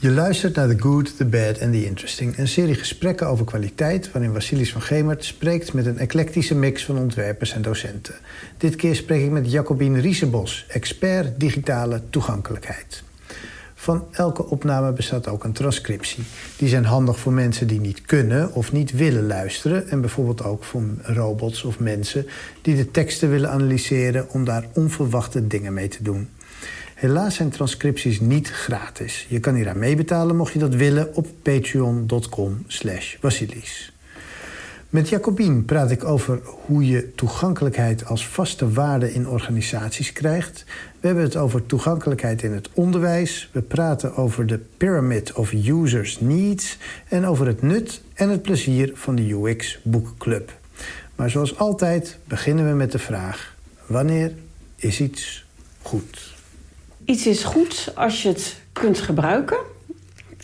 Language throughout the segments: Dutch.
Je luistert naar The Good, The Bad and The Interesting... een serie gesprekken over kwaliteit... waarin Vasilis van Gemert spreekt met een eclectische mix van ontwerpers en docenten. Dit keer spreek ik met Jacobien Riesebos, expert digitale toegankelijkheid. Van elke opname bestaat ook een transcriptie. Die zijn handig voor mensen die niet kunnen of niet willen luisteren... en bijvoorbeeld ook voor robots of mensen die de teksten willen analyseren... om daar onverwachte dingen mee te doen. Helaas zijn transcripties niet gratis. Je kan hier aan meebetalen mocht je dat willen op patreon.com slash Vasilis. Met Jacobien praat ik over hoe je toegankelijkheid als vaste waarde in organisaties krijgt. We hebben het over toegankelijkheid in het onderwijs. We praten over de Pyramid of Users Needs. En over het nut en het plezier van de UX Boekclub. Maar zoals altijd beginnen we met de vraag... wanneer is iets goed? Iets is goed als je het kunt gebruiken.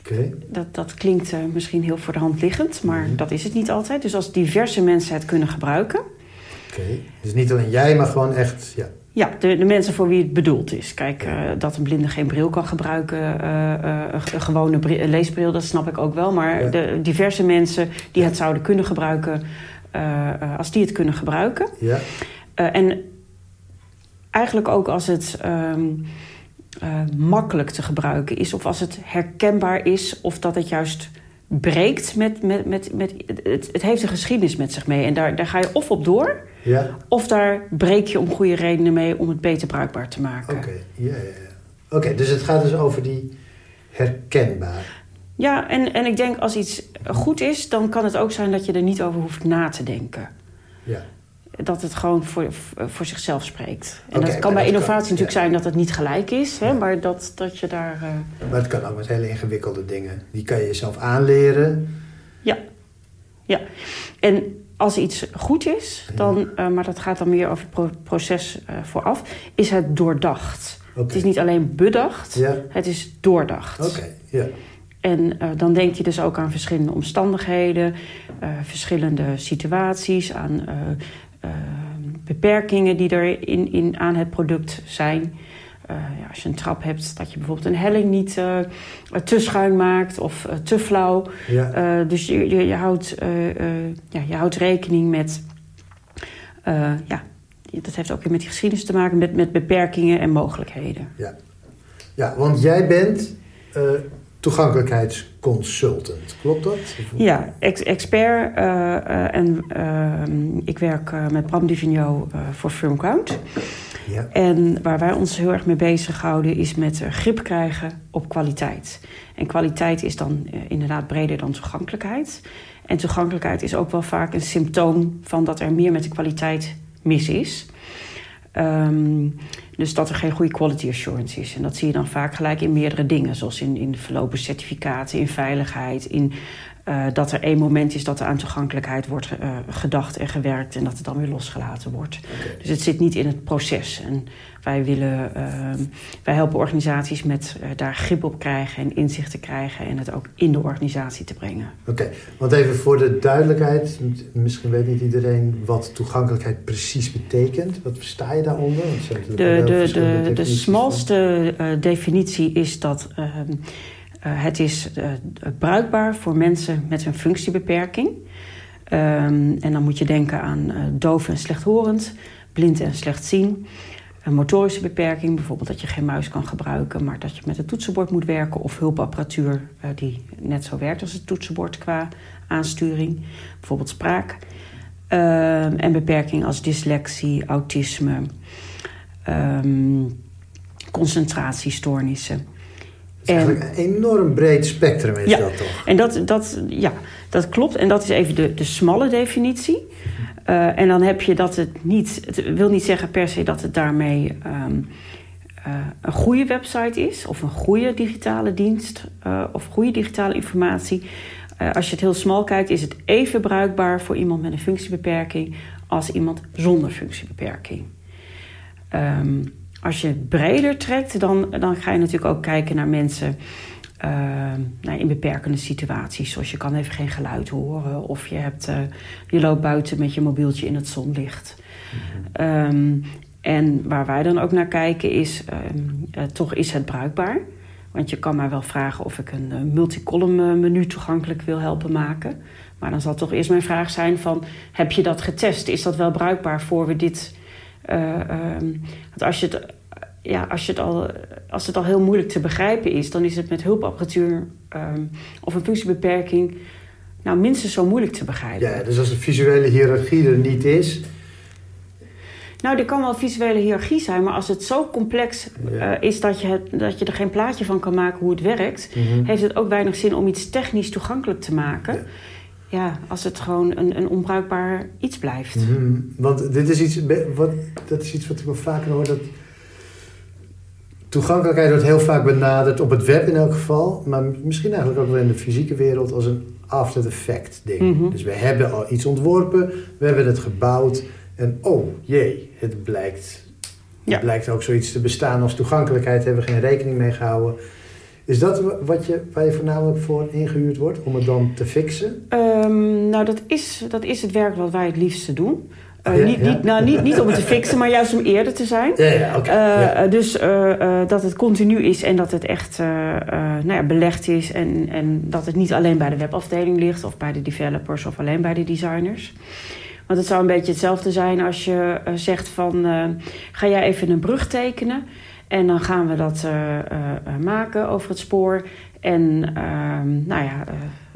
Okay. Dat, dat klinkt uh, misschien heel voor de hand liggend, maar Mhm. dat is het niet altijd. Dus als diverse mensen het kunnen gebruiken. Oké, dus niet alleen jij, maar gewoon echt... Ja. Ja, de, de mensen voor wie het bedoeld is. Kijk, uh, dat een blinde geen bril kan gebruiken, uh, een gewone bril, leesbril, dat snap ik ook wel. Maar Ja. de diverse mensen die het zouden kunnen gebruiken, als die het kunnen gebruiken. Ja. en eigenlijk ook als het um, makkelijk te gebruiken is, of als het herkenbaar is, of dat het juist breekt met. met, met, met het, het heeft een geschiedenis met zich mee. En daar, daar ga je of op door. Ja. Of daar breek je om goede redenen mee om het beter bruikbaar te maken. Oké, okay. ja, ja, ja. Oké, dus het gaat dus over die herkenbaar. Ja, en, en ik denk als iets goed is, dan kan het ook zijn dat je er niet over hoeft na te denken. Ja. Dat het gewoon voor, voor zichzelf spreekt. En Oké, dat kan bij dat innovatie kan, natuurlijk ja. zijn dat het niet gelijk is, hè, maar dat, dat je daar. eh, Maar het kan ook met hele ingewikkelde dingen. Die kan je jezelf aanleren. Ja, ja. En als iets goed is, dan, uh, maar dat gaat dan meer over het pro proces uh, vooraf, is het doordacht. Het is niet alleen bedacht, Ja. het is doordacht. Oké, ja. En uh, dan denk je dus ook aan verschillende omstandigheden, uh, verschillende situaties, aan uh, beperkingen die er in, in, aan het product zijn. Ja, als je een trap hebt, dat je bijvoorbeeld een helling niet te schuin maakt of te flauw. Ja. dus je, je, je, houdt, ja, je houdt rekening met. ja, dat heeft ook weer met die geschiedenis te maken, met, met beperkingen en mogelijkheden. Ja, ja want jij bent toegankelijkheidsconsultant, klopt dat? Ja, ex expert uh, uh, en uh, ik werk met Bram Divigno voor FirmCount. Ja. En waar wij ons heel erg mee bezighouden is met grip krijgen op kwaliteit. En kwaliteit is dan inderdaad breder dan toegankelijkheid. En toegankelijkheid is ook wel vaak een symptoom van dat er meer met de kwaliteit mis is. Um, dus dat er geen goede quality assurance is. En dat zie je dan vaak gelijk in meerdere dingen. Zoals in, in verlopen certificaten, in veiligheid. In uh, dat er één moment is dat er aan toegankelijkheid wordt uh, gedacht en gewerkt. En dat het dan weer losgelaten wordt. Okay. Dus het zit niet in het proces. En wij, willen, uh, wij helpen organisaties met daar grip op krijgen en inzicht te krijgen. En het ook in de organisatie te brengen. Oké, okay. want even voor de duidelijkheid. Misschien weet niet iedereen wat toegankelijkheid precies betekent. Wat versta je daaronder? De, de, de, de smalste definitie is dat uh, het is bruikbaar voor mensen met een functiebeperking. Um, en dan moet je denken aan doof en slechthorend, blind en slechtzien. Een motorische beperking, bijvoorbeeld dat je geen muis kan gebruiken, maar dat je met een toetsenbord moet werken of hulpapparatuur die net zo werkt als het toetsenbord qua aansturing, bijvoorbeeld spraak. Um, en beperking als dyslexie, autisme, um, concentratiestoornissen. Het is eigenlijk een enorm breed spectrum is ja, dat toch? En dat, dat, ja, dat klopt. En dat is even de, de smalle definitie. Uh, en dan heb je dat het niet... Het wil niet zeggen per se dat het daarmee um, uh, een goede website is... of een goede digitale dienst uh, of goede digitale informatie. als je het heel smal kijkt, is het even bruikbaar voor iemand met een functiebeperking... als iemand zonder functiebeperking. Um, als je breder trekt, dan, dan ga je natuurlijk ook kijken naar mensen uh, nou, in beperkende situaties. Zoals je kan even geen geluid horen of je, hebt, uh, je loopt buiten met je mobieltje in het zonlicht. Um, en waar wij dan ook naar kijken is, um, uh, toch is het bruikbaar? Want je kan mij wel vragen of ik een uh, multicolumn menu toegankelijk wil helpen maken. Maar dan zal toch eerst mijn vraag zijn van... heb je dat getest? Is dat wel bruikbaar voor we dit... Um, want als je het ja, als, je het al, als het al heel moeilijk te begrijpen is, dan is het met hulpapparatuur um, of een functiebeperking nou minstens zo moeilijk te begrijpen. Ja, dus als de visuele hiërarchie er niet is. Nou, er kan wel visuele hiërarchie zijn, maar als het zo complex uh, is dat je, het, dat je er geen plaatje van kan maken hoe het werkt, mm -hmm. heeft het ook weinig zin om iets technisch toegankelijk te maken. Ja ja, als het gewoon een, een onbruikbaar iets blijft. Mm -hmm. Want dit is iets, wat, dat is iets wat ik wel vaker hoor. Dat toegankelijkheid wordt heel vaak benaderd, op het web in elk geval. Maar misschien eigenlijk ook wel in de fysieke wereld als een after effect ding. Mm -hmm. Dus we hebben al iets ontworpen, we hebben het gebouwd. En oh jee, het blijkt, ja. het blijkt ook zoiets te bestaan als toegankelijkheid. Hebben we geen rekening mee gehouden. Is dat wat je, waar je voornamelijk voor ingehuurd wordt, om het dan te fixen? Um, nou, dat is, dat is het werk wat wij het liefste doen. Uh, ja, niet, ja. Niet, nou, niet, niet om het te fixen, maar juist om eerder te zijn. Ja, okay. uh, dus uh, dat het continu is en dat het echt nou ja, belegd is. En, en dat het niet alleen bij de webafdeling ligt of bij de developers of alleen bij de designers. Want het zou een beetje hetzelfde zijn als je zegt van... ga jij even een brug tekenen en dan gaan we dat maken over het spoor. En nou ja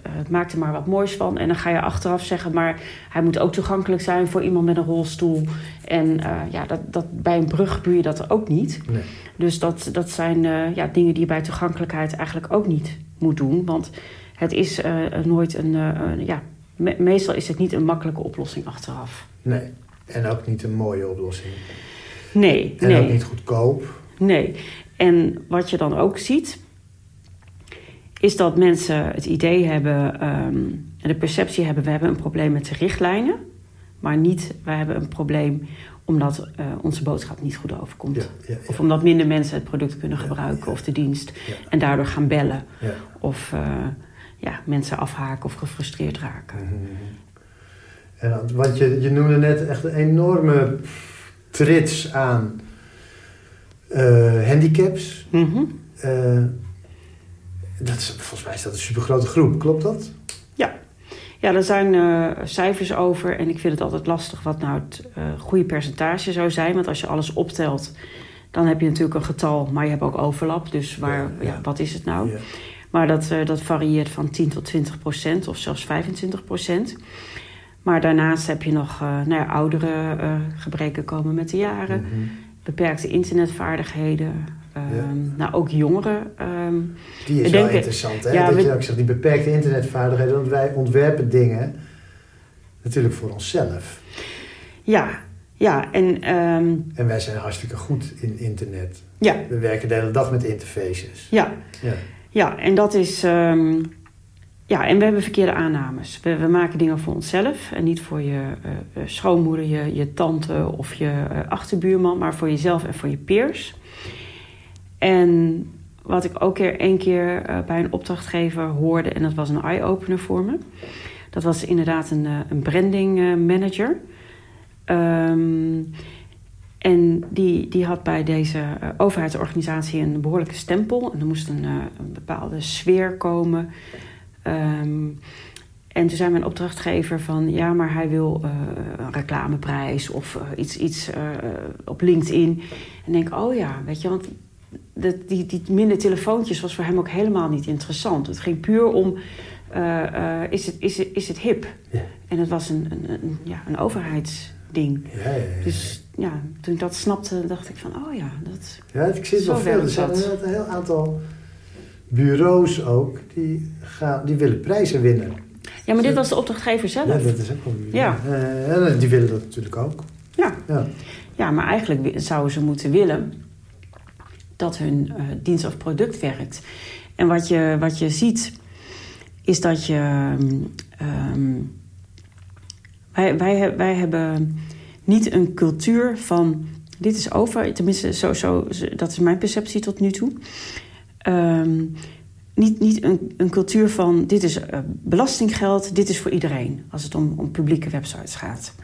het maakt er maar wat moois van. En dan ga je achteraf zeggen, maar hij moet ook toegankelijk zijn voor iemand met een rolstoel. En uh, ja, dat, dat, bij een brug doe je dat ook niet. Nee. Dus dat, dat zijn uh, ja, dingen die je bij toegankelijkheid eigenlijk ook niet moet doen. Want het is uh, nooit een, ja, me meestal is het niet een makkelijke oplossing achteraf. Nee, en ook niet een mooie oplossing. Nee, en nee. ook niet goedkoop. Nee, en wat je dan ook ziet is dat mensen het idee hebben um, en de perceptie hebben... we hebben een probleem met de richtlijnen, maar niet... we hebben een probleem omdat uh, onze boodschap niet goed overkomt. Ja, ja, ja. Of omdat minder mensen het product kunnen gebruiken of de dienst... en daardoor gaan bellen. Of uh, ja, mensen afhaken of gefrustreerd raken. Mm -hmm. En want je, je noemde net echt een enorme trits aan uh, handicaps... Mm -hmm. Dat is, volgens mij is dat een supergrote groep, klopt dat? Ja, ja er zijn uh, cijfers over en ik vind het altijd lastig wat nou het goede percentage zou zijn. Want als je alles optelt, dan heb je natuurlijk een getal, maar je hebt ook overlap. Dus waar, ja, ja. ja wat is het nou? Maar dat, dat varieert van 10 tot 20 procent of zelfs 25 procent. Maar daarnaast heb je nog nou ja, oudere gebreken komen met de jaren, mm -hmm. Beperkte internetvaardigheden. Um, nou, ook jongeren. Um, die is wel interessant, hè? Dat we, je ook zegt, die beperkte internetvaardigheden. Want wij ontwerpen dingen natuurlijk voor onszelf. Ja, ja. En, um, en wij zijn hartstikke goed in internet. Ja. We werken de hele dag met interfaces. Ja, ja. ja en dat is... ja, en we hebben verkeerde aannames. We, we, maken dingen voor onszelf en niet voor je uh, schoonmoeder, je, je tante of je uh, achterbuurman, maar voor jezelf en voor je peers. En wat ik ook keer, één keer bij een opdrachtgever hoorde, en dat was een eye-opener voor me. Dat was inderdaad een, een branding manager. Um, en die, die had bij deze overheidsorganisatie een behoorlijke stempel. En er moest een, een bepaalde sfeer komen. Um, en toen zei mijn opdrachtgever van... ja, maar hij wil een reclameprijs of iets, iets op LinkedIn. En denk, oh ja, weet je, want de, die, die minder telefoontjes was voor hem ook helemaal niet interessant. Het ging puur om, is, het, is, het, is het hip? Ja. En het was een, een, een, ja, een overheidsding. Ja, ja, dus ja, toen ik dat snapte, dacht ik van, oh ja, dat Ja, ik zie het wel veel. Er zijn een heel aantal bureaus ook, die, gaan, die willen prijzen winnen. Ja, maar dit was de opdrachtgever zelf. Ja, dat is ook wel Ja. Uh, die willen dat natuurlijk ook. Ja. ja. Ja, maar eigenlijk zouden ze moeten willen dat hun uh, dienst of product werkt. En wat je, wat je ziet, is dat je. Um, wij, wij, wij hebben niet een cultuur van. Dit is over, tenminste, zo, zo, dat is mijn perceptie tot nu toe. Um, niet, niet een, een, cultuur van dit is uh, belastinggeld, dit is voor iedereen, als het om, om publieke websites gaat.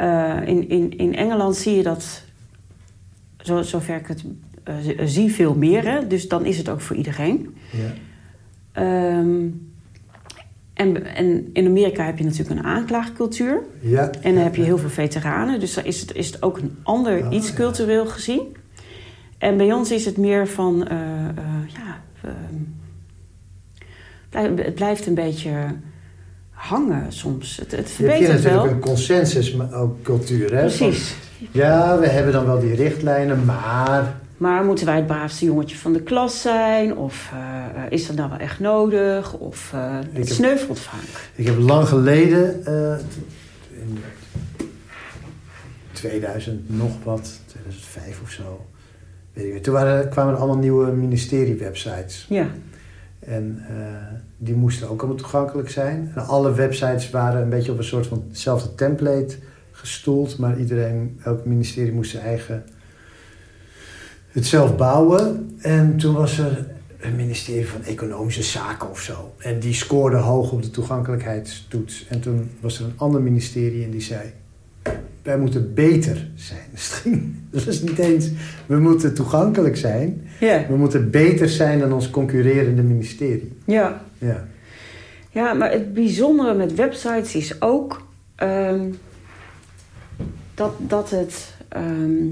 Uh, in, in, in Engeland zie je dat, zo, zover ik het zie veel meer. Hè? Dus dan is het ook voor iedereen. Ja. Ehm, en, en in Amerika heb je natuurlijk een aanklaagcultuur. Ja. En dan heb je heel veel veteranen. Dus dan is het, is het ook een ander Oh, iets ja. cultureel gezien. En bij ons is het meer van... eh, eh, ja, ehm, het blijft een beetje hangen soms. Het, het Je hebt verbetert hier natuurlijk wel. een consensus maar ook cultuur. Hè? Precies. Van, ja, we hebben dan wel die richtlijnen, maar... Maar moeten wij het braafste jongetje van de klas zijn? Of eh, is dat nou wel echt nodig? Of Ik het heb- sneuvelt vaak. Ik heb lang geleden, in 2000 nog wat, 2005 of zo, weet ik niet. Toen waren, kwamen er allemaal nieuwe ministeriewebsites. Ja, En eh, die moesten ook allemaal toegankelijk zijn. En alle websites waren een beetje op een soort van hetzelfde template gestoeld. Maar iedereen, elk ministerie moest zijn eigen het zelf bouwen. En toen was er een ministerie van Economische Zaken of zo. En die scoorde hoog op de toegankelijkheidstoets. En toen was er een ander ministerie en die zei... Wij moeten beter zijn. Dat was niet eens... We moeten toegankelijk zijn. ja, We moeten beter zijn dan ons concurrerende ministerie. ja. Ja. Ja, maar het bijzondere met websites is ook ehm, dat, dat het ehm,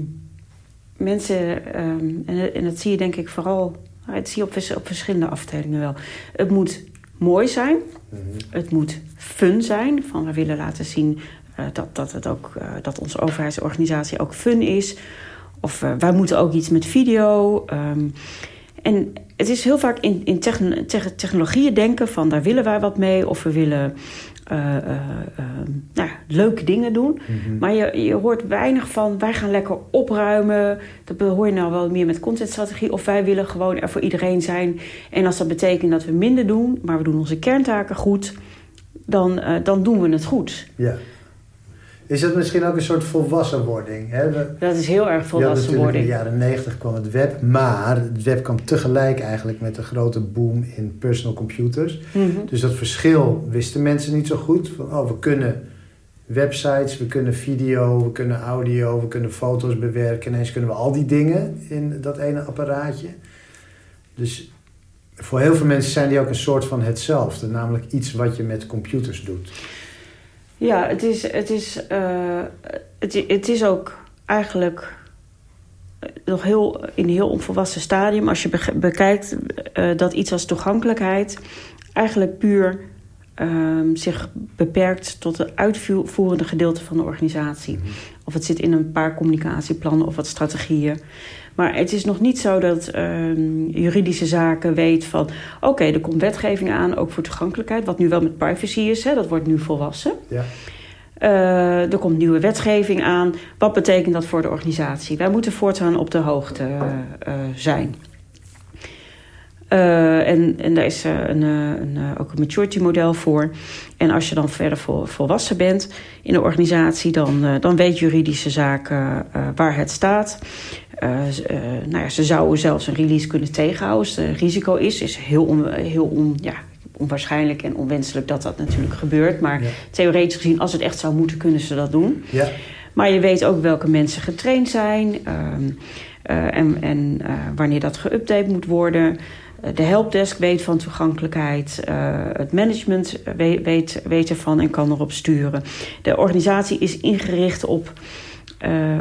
mensen, ehm, en, en dat zie je denk ik vooral, nou, het zie je op, vers- op verschillende afdelingen wel. Het moet mooi zijn, Mhm. het moet fun zijn. Van we willen laten zien dat, dat, het ook, eh, dat onze overheidsorganisatie ook fun is. Of eh, wij moeten ook iets met video. ehm, en het is heel vaak in, in techn- tech- technologieën denken van daar willen wij wat mee. Of we willen eh, eh, eh, nou, ja, leuke dingen doen. Mhm. Maar je, je hoort weinig van wij gaan lekker opruimen. Dat hoor je nou wel meer met contentstrategie. Of wij willen gewoon er voor iedereen zijn. En als dat betekent dat we minder doen, maar we doen onze kerntaken goed, dan, eh, dan doen we het goed. Ja. Is dat misschien ook een soort volwassenwording? Hè? We, Dat is heel erg natuurlijk in volwassenwording. de jaren negentig kwam het web, maar het web kwam tegelijk eigenlijk met de grote boom in personal computers. Mhm. Dus dat verschil wisten mensen niet zo goed. Van, oh, we kunnen websites, we kunnen video, we kunnen audio, we kunnen foto's bewerken. Ineens kunnen we al die dingen in dat ene apparaatje. Dus voor heel veel mensen zijn die ook een soort van hetzelfde. Namelijk iets wat je met computers doet. Ja, het is, het, is, eh, het, is ook eigenlijk eh, nog heel, in een heel onvolwassen stadium. Als je bekijkt eh, dat iets als toegankelijkheid eigenlijk puur ehm, zich beperkt tot het uitvoerende gedeelte van de organisatie. Of het zit in een paar communicatieplannen of wat strategieën. Maar het is nog niet zo dat ehm, juridische zaken weet van... oké, er komt wetgeving aan, ook voor toegankelijkheid... wat nu wel met privacy is, hè, dat wordt nu volwassen. Ja. Eh, er komt nieuwe wetgeving aan. Wat betekent dat voor de organisatie? Wij moeten voortaan op de hoogte eh, eh, zijn. Eh, en, en daar is eh, een, eh, een, ook een maturity model voor. En als je dan verder vol, volwassen bent in de organisatie, dan, dan weet juridische zaken waar het staat. Nou ja, ze zouden zelfs een release kunnen tegenhouden. Als er risico is, is heel, on, heel on, ja, onwaarschijnlijk en onwenselijk dat dat natuurlijk gebeurt. Maar Ja. theoretisch gezien, als het echt zou moeten, kunnen ze dat doen. Ja. Maar je weet ook welke mensen getraind zijn ehm, eh, en, en wanneer dat geüpdate moet worden. Eh, De helpdesk weet van toegankelijkheid. eh, het management weet, weet, weet ervan en kan erop sturen. De organisatie is ingericht op, eh,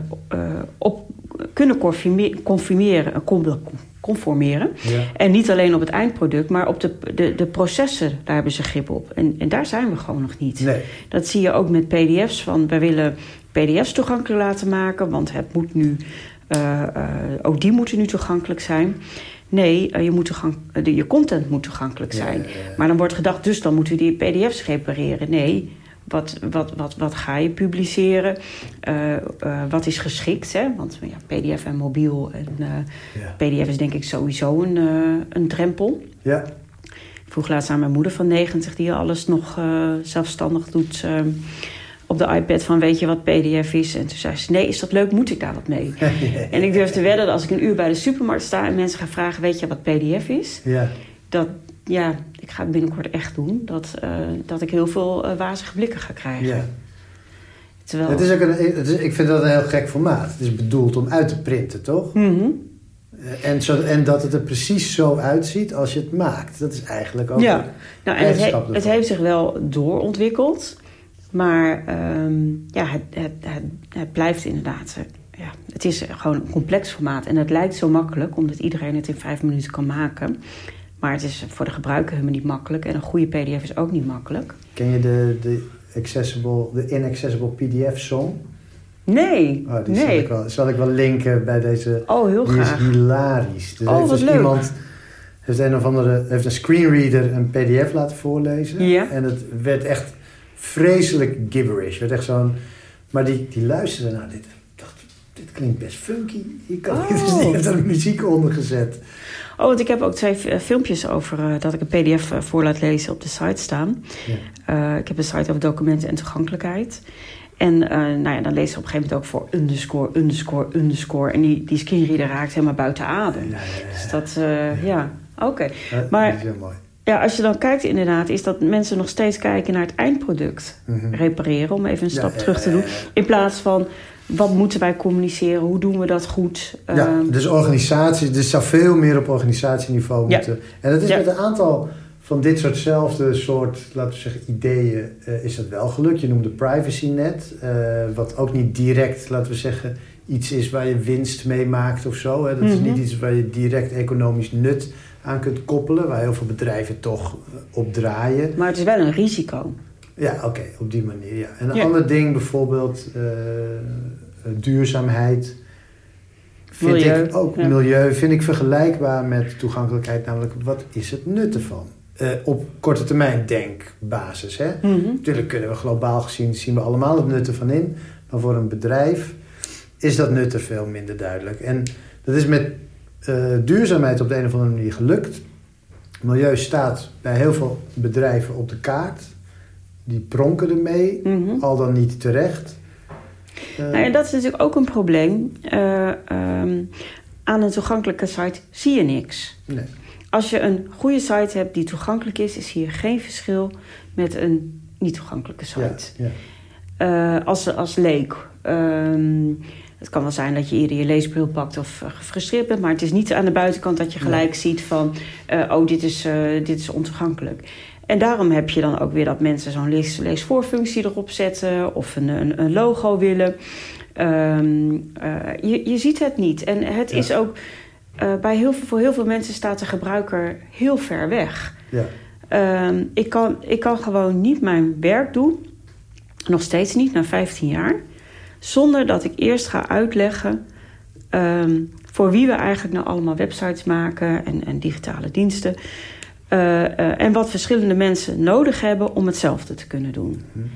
op kunnen conforme- conformeren, con- conformeren. Ja. En niet alleen op het eindproduct, maar op de, de, de processen, daar hebben ze grip op. En, en daar zijn we gewoon nog niet. Nee. Dat zie je ook met pdf's. Van, wij willen pdf's toegankelijk laten maken, want het moet nu, ook die moeten nu toegankelijk zijn. Nee, eh, je, moet toegang, eh, je content moet toegankelijk zijn. ja, ja. Maar dan wordt gedacht, dus dan moeten we die pdf's repareren. Nee, wat, wat, wat, wat ga je publiceren? Eh, wat is geschikt? Hè? Want ja, pdf en mobiel en Ja. pdf is denk ik sowieso een, een drempel. Ja. Ik vroeg laatst aan mijn moeder van 90 die alles nog zelfstandig doet ehm, op de iPad van weet je wat PDF is? En toen zei ze nee, is dat leuk? Moet ik daar wat mee? en ik durf te wedden dat als ik een uur bij de supermarkt sta en mensen gaan vragen weet je wat PDF is? Ja. Dat ja, ik ga het binnenkort echt doen. Dat, eh, dat ik heel veel eh, wazige blikken ga krijgen. ja. Terwijl... Het is ook een, het is, ik vind dat een heel gek formaat. Het is bedoeld om uit te printen, toch? Mhm. En, zo, en dat het er precies zo uitziet als je het maakt. Dat is eigenlijk ook Ja, nou, en het, he- het heeft zich wel doorontwikkeld. Maar ehm, ja, het, het, het, het blijft inderdaad... eh, Ja, het is gewoon een complex formaat. En het lijkt zo makkelijk, omdat iedereen het in vijf minuten kan maken. Maar het is voor de gebruiker helemaal niet makkelijk. En een goede pdf is ook niet makkelijk. Ken je de, de, accessible, de inaccessible PDF-song? Nee, Oh, die zal, nee. ik wel, zal ik wel linken bij deze. Oh, heel die graag. is hilarisch. Dus Oh, heeft wat dus leuk. iemand heeft een of andere heeft een screenreader een PDF laten voorlezen. Ja. En het werd echt vreselijk gibberish. Werd echt zo'n. Maar die, die luisterde naar dit. Ik dacht, dit klinkt best funky. Kan ik, dus Oh. die heeft er muziek onder gezet. Oh, want ik heb ook twee eh, filmpjes over eh, dat ik een pdf eh, voor laat lezen op de site staan. Ja. Ik heb een site over documenten en toegankelijkheid. En nou ja, dan lees je op een gegeven moment ook voor underscore, underscore, underscore. En die, die screenreader raakt helemaal buiten adem. Ja, ja, ja. Dus dat, ja, oké. Maar- dat is heel mooi. Ja, als je dan kijkt inderdaad, is dat mensen nog steeds kijken naar het eindproduct. Mhm. Repareren, om even een stap ja, terug te doen. In plaats van, wat moeten wij communiceren? Hoe doen we dat goed? Ja, Ehm, dus organisatie, er zou veel meer op organisatieniveau moeten. En dat is met een aantal van dit soortzelfde soort, laten we zeggen, ideeën eh, is dat wel gelukt. Je noemde PrivacyNet, eh wat ook niet direct, laten we zeggen, iets is waar je winst mee maakt of zo. Hè. Dat is Mhm. niet iets waar je direct economisch nut aan kunt koppelen, waar heel veel bedrijven toch eh, op draaien. maar het is wel een risico. Ja, oké, op die manier. Ja. En een Ja. ander ding bijvoorbeeld eh, duurzaamheid. Vind Milieu, ik ook ja. milieu vind ik vergelijkbaar met toegankelijkheid, namelijk wat is het nut ervan? Eh, op korte termijn denkbasis. Hè? Mhm. Natuurlijk kunnen we globaal gezien zien we allemaal het nut ervan in, maar voor een bedrijf is dat nut er veel minder duidelijk. En dat is met eh, duurzaamheid op de een of andere manier gelukt. Milieu staat bij heel veel bedrijven op de kaart. Die pronken ermee, Mhm. al dan niet terecht. Eh, Nou ja, dat is natuurlijk ook een probleem. Eh, ehm, aan een toegankelijke site zie je niks. nee. Als je een goede site hebt die toegankelijk is, is hier geen verschil met een niet toegankelijke site. ja. Als, als leek. Ehm, het kan wel zijn dat je eerder je leesbril pakt of eh, gefrustreerd bent, maar het is niet aan de buitenkant dat je gelijk ziet van, eh, oh, dit is, eh, dit is ontoegankelijk. En daarom heb je dan ook weer dat mensen zo'n lees, leesvoorfunctie erop zetten of een, een, een logo willen. Ehm, eh, je, je ziet het niet. En het Ja. is ook, bij heel veel, voor heel veel mensen staat de gebruiker heel ver weg. ja. Ehm, ik, kan, ik kan gewoon niet mijn werk doen, nog steeds niet, na 15 jaar, zonder dat ik eerst ga uitleggen ehm, voor wie we eigenlijk nou allemaal websites maken en, en digitale diensten. Eh, eh, en wat verschillende mensen nodig hebben om hetzelfde te kunnen doen. Mhm.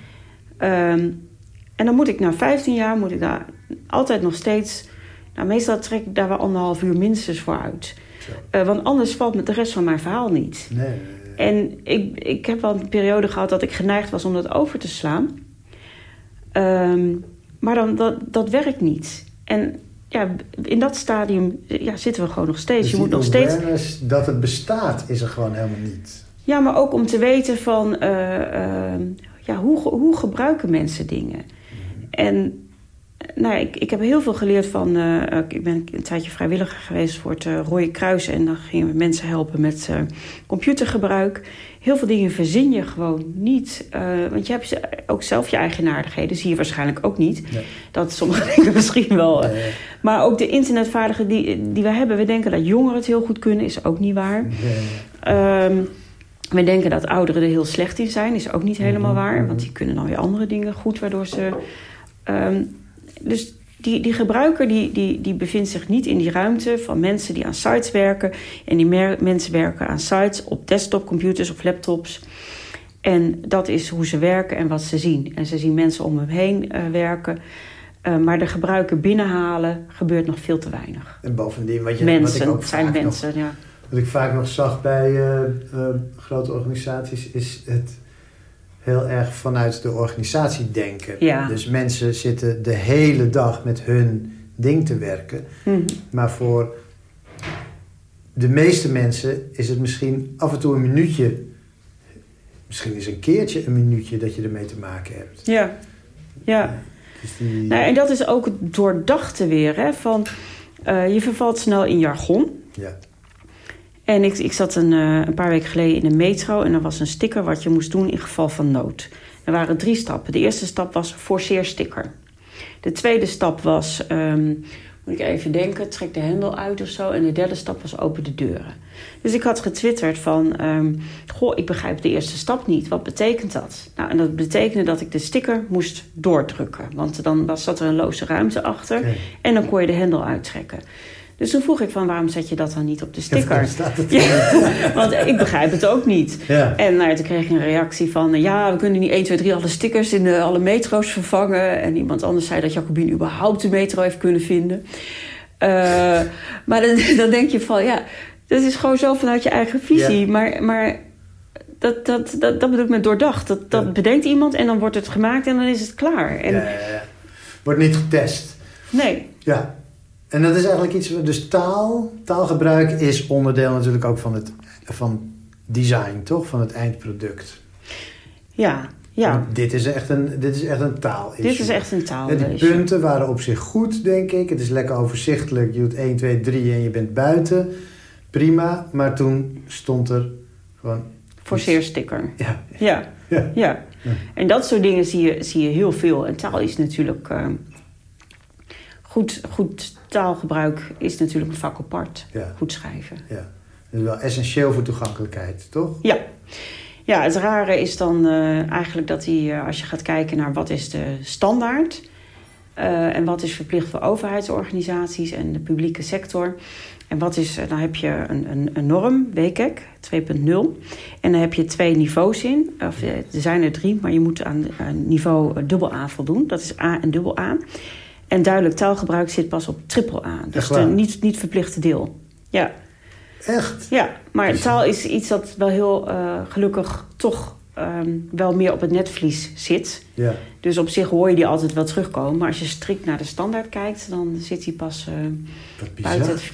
Ehm, en dan moet ik na 15 jaar moet ik daar altijd nog steeds. Nou, meestal trek ik daar wel anderhalf uur minstens voor uit. Eh, want anders valt me de rest van mijn verhaal niet. Nee. En ik, ik heb wel een periode gehad dat ik geneigd was om dat over te slaan. Ehm, maar dan, dat, dat werkt niet. En ja, in dat stadium ja, zitten we gewoon nog steeds. Dus je moet nog steeds. dat het bestaat, is er gewoon helemaal niet. Ja, maar ook om te weten van eh, ehm, ja, hoe, hoe gebruiken mensen dingen. En nou, ik, ik heb heel veel geleerd van. eh, ik ben een tijdje vrijwilliger geweest voor het eh, Rode Kruis. En dan gingen we mensen helpen met eh, computergebruik. Heel veel dingen verzin je gewoon niet. want je hebt ook zelf je eigenaardigheden. Zie je waarschijnlijk ook niet. Dat sommige dingen misschien wel. maar ook de internetvaardigheden die, die we hebben. We denken dat jongeren het heel goed kunnen. Is ook niet waar. Ehm, we denken dat ouderen er heel slecht in zijn. Is ook niet helemaal Mhm, waar. Want die kunnen dan weer andere dingen goed, waardoor ze. ehm, dus die, die gebruiker die, die, die bevindt zich niet in die ruimte van mensen die aan sites werken. En die mensen werken aan sites op desktopcomputers of laptops. En dat is hoe ze werken en wat ze zien. En ze zien mensen om hem heen eh, werken. Eh, maar de gebruiker binnenhalen gebeurt nog veel te weinig. En bovendien, wat, je, wat ik mensen, ook zijn vaak nog mensen, ja. Wat ik vaak nog zag bij eh, grote organisaties is het heel erg vanuit de organisatie denken. Ja. Dus mensen zitten de hele dag met hun ding te werken. Mhm. Maar voor de meeste mensen is het misschien af en toe een minuutje. Misschien is een keertje een minuutje dat je ermee te maken hebt. Ja, ja. Dus die, Nou, en dat is ook het doordachte weer. Hè, van, Uh, je vervalt snel in jargon. Ja. En ik, ik zat een, uh, een paar weken geleden in de metro en er was een sticker wat je moest doen in geval van nood. Er waren drie stappen. De eerste stap was forceer sticker. De tweede stap was, um, moet ik even denken, trek de hendel uit of zo. En de derde stap was open de deuren. Dus ik had getwitterd van, um, goh, ik begrijp de eerste stap niet. Wat betekent dat? Nou, en dat betekende dat ik de sticker moest doordrukken. Want dan was, zat er een loze ruimte achter. En dan kon je de hendel uittrekken. Dus toen vroeg ik van, waarom zet je dat dan niet op de sticker? Ja, want ik begrijp het ook niet. Ja. En nou, toen kreeg ik een reactie van... ja, we kunnen niet 1, 2, 3 alle stickers in de, alle metro's vervangen. En iemand anders zei dat Jacobine überhaupt de metro heeft kunnen vinden. Eh, maar dan, dan denk je van, ja, dat is gewoon zo vanuit je eigen visie. Maar, maar dat, dat, dat, dat bedoel ik met doordacht. Dat, dat bedenkt iemand en dan wordt het gemaakt en dan is het klaar. En, Ja, ja, ja. Wordt niet getest. Nee, Ja. En dat is eigenlijk iets... Dus taal, taalgebruik is onderdeel natuurlijk ook van het van design, toch? Van het eindproduct. ja, ja. Want Dit is echt een, dit is echt een taal. Dit is echt een taal. Die punten waren op zich goed, denk ik. Het is lekker overzichtelijk. Je doet 1, 2, 3 en je bent buiten. Prima. Maar toen stond er gewoon... Forceersticker. Ja. Ja, Ja. ja. Ja. En dat soort dingen zie je, zie je heel veel. En taal is natuurlijk... eh, goed, goed taalgebruik is natuurlijk een vak apart. Ja. Goed schrijven. ja. Dat is wel essentieel voor toegankelijkheid, toch? Ja. Ja, het rare is dan eh, eigenlijk dat hij, eh, als je gaat kijken naar wat is de standaard... eh, en wat is verplicht voor overheidsorganisaties en de publieke sector... En wat is, dan heb je een, een, een norm, WCAG 2.0. En dan heb je twee niveaus in. Of, er zijn er drie, maar je moet aan eh, niveau dubbel A voldoen. Dat is A en dubbel A. En duidelijk taalgebruik zit pas op triple A. Dus de waar? niet, niet verplichte deel. Ja, Echt? ja, maar taal is iets dat wel heel eh, gelukkig toch ehm, wel meer op het netvlies zit. Ja. Dus op zich hoor je die altijd wel terugkomen. Maar als je strikt naar de standaard kijkt, dan zit die pas Wat buiten het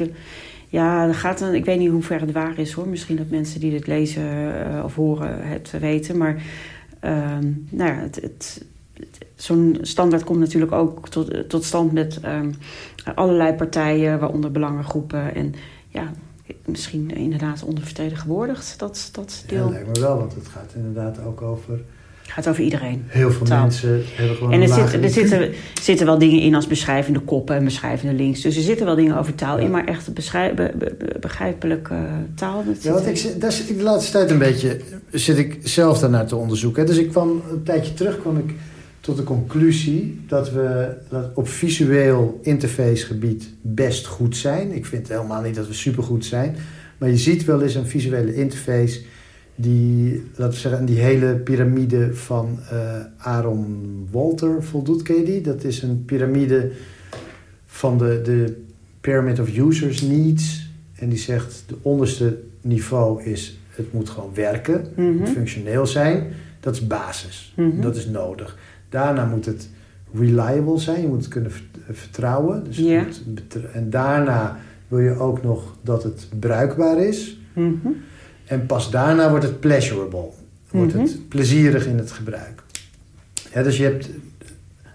Ja, dan gaat dan, ik weet niet hoe ver het waar is hoor. Misschien dat mensen die dit lezen eh, of horen het weten. Maar ehm, nou ja, het, het- zo'n standaard komt natuurlijk ook tot, tot stand met ehm, allerlei partijen, waaronder belangengroepen. En ja, misschien inderdaad ondervertegenwoordigd, dat, dat Ja, deel. lijkt me wel, want het gaat inderdaad ook over... Het gaat over iedereen. Heel veel Taal. mensen hebben gewoon En er, zit, er zitten, zitten wel dingen in als beschrijvende koppen en beschrijvende links. Dus er zitten wel dingen over taal Ja. in, maar echt be- be- be- begrijpelijke taal. Dat Ja, want zit ik, daar zit ik de laatste tijd een beetje... zit ik zelf daarnaar te onderzoeken. Dus ik kwam een tijdje terug kwam ik tot de conclusie... dat we dat op visueel interfacegebied best goed zijn. Ik vind helemaal niet dat we supergoed zijn. Maar je ziet wel eens een visuele interface... die, laten we zeggen, die hele piramide van eh, Aaron Walter voldoet. Ken je die? Dat is een piramide van de, de Pyramid of Users Needs... En die zegt, de onderste niveau is, het moet gewoon werken, Mhm. moet functioneel zijn. Dat is basis, Mhm. dat is nodig. Daarna moet het reliable zijn, je moet het kunnen vert- vertrouwen. Dus moet en daarna wil je ook nog dat het bruikbaar is. Mhm. En pas daarna wordt het pleasurable, wordt Mhm. het plezierig in het gebruik. Ja, dus je hebt...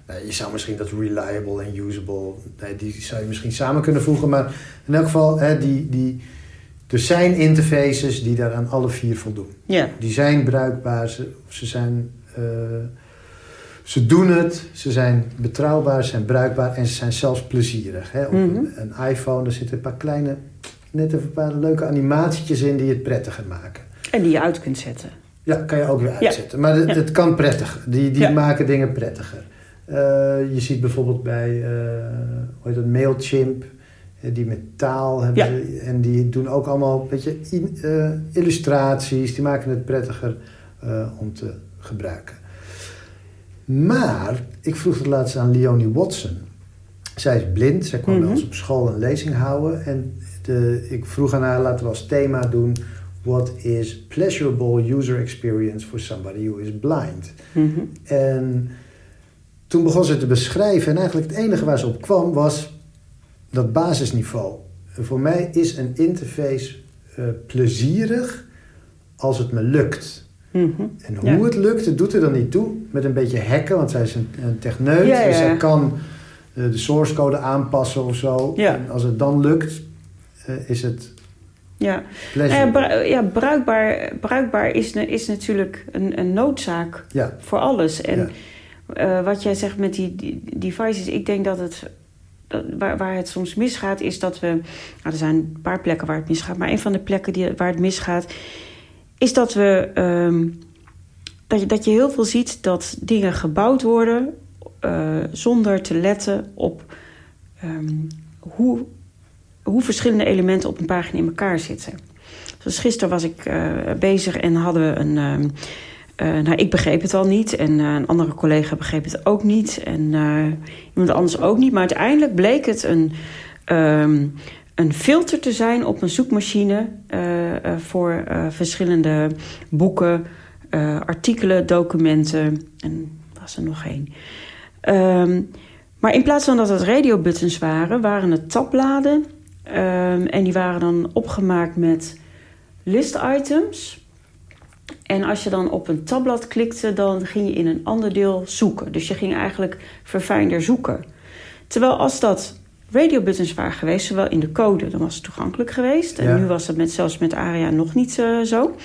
nou, je zou misschien dat reliable en usable, nee, die zou je misschien samen kunnen voegen. Maar in elk geval, hè, die, die, er zijn interfaces die daar aan alle vier voldoen. Die zijn bruikbaar, ze, ze zijn... eh, ze doen het, ze zijn betrouwbaar, ze zijn bruikbaar en ze zijn zelfs plezierig. Hè? Op Mhm. een, een iPhone er zitten een paar kleine, net even een paar leuke animatietjes in die het prettiger maken. en die je uit kunt zetten. Ja, kan je ook weer uitzetten. Maar het, Ja. kan prettig. Die, die Ja. maken dingen prettiger. Eh, je ziet bijvoorbeeld bij, eh hoe heet dat, Mailchimp, eh, die met taal hebben ze, en die doen ook allemaal weet je, in- illustraties. Die maken het prettiger om te gebruiken. Maar, ik vroeg het laatst aan Leonie Watson. Zij is blind, zij kwam bij Mhm. ons op school een lezing houden. En de, ik vroeg aan haar, laten we als thema doen... What is pleasurable user experience for somebody who is blind? Mhm. En toen begon ze te beschrijven. En eigenlijk het enige waar ze op kwam was dat basisniveau. En voor mij is een interface eh, plezierig als het me lukt. Mhm. En hoe Ja. het lukt, het doet er dan niet toe. Met een beetje hacken, want zij is een, een techneut. Ja, Dus zij kan de source code aanpassen of zo. En als het dan lukt, uh, is het ja. Nou ja, bru- ja, bruikbaar, bruikbaar is, is natuurlijk een, een noodzaak voor alles. En eh, wat jij zegt met die, die devices, ik denk dat het. Dat, waar, waar het soms misgaat, is dat we. Nou, er zijn een paar plekken waar het misgaat, maar een van de plekken die, waar het misgaat, is dat we. ehm, dat, je, dat je heel veel ziet dat dingen gebouwd worden eh, zonder te letten op ehm, hoe, hoe verschillende elementen op een pagina in elkaar zitten. Dus gisteren was ik eh, bezig en hadden we een. ehm, eh, nou, ik begreep het al niet en een andere collega begreep het ook niet en iemand anders ook niet. Maar uiteindelijk bleek het een, een filter te zijn op een zoekmachine eh, eh, voor eh, verschillende boeken, artikelen, documenten en was er nog één. Ehm, maar in plaats van dat het radiobuttons waren, waren het tabbladen. Ehm, en die waren dan opgemaakt met list-items. En als je dan op een tabblad klikte, dan ging je in een ander deel zoeken. Dus je ging eigenlijk verfijnder zoeken. Terwijl als dat radiobuttons waren geweest, zowel in de code, dan was het toegankelijk geweest. En Ja. nu was dat met, zelfs met ARIA nog niet eh, zo.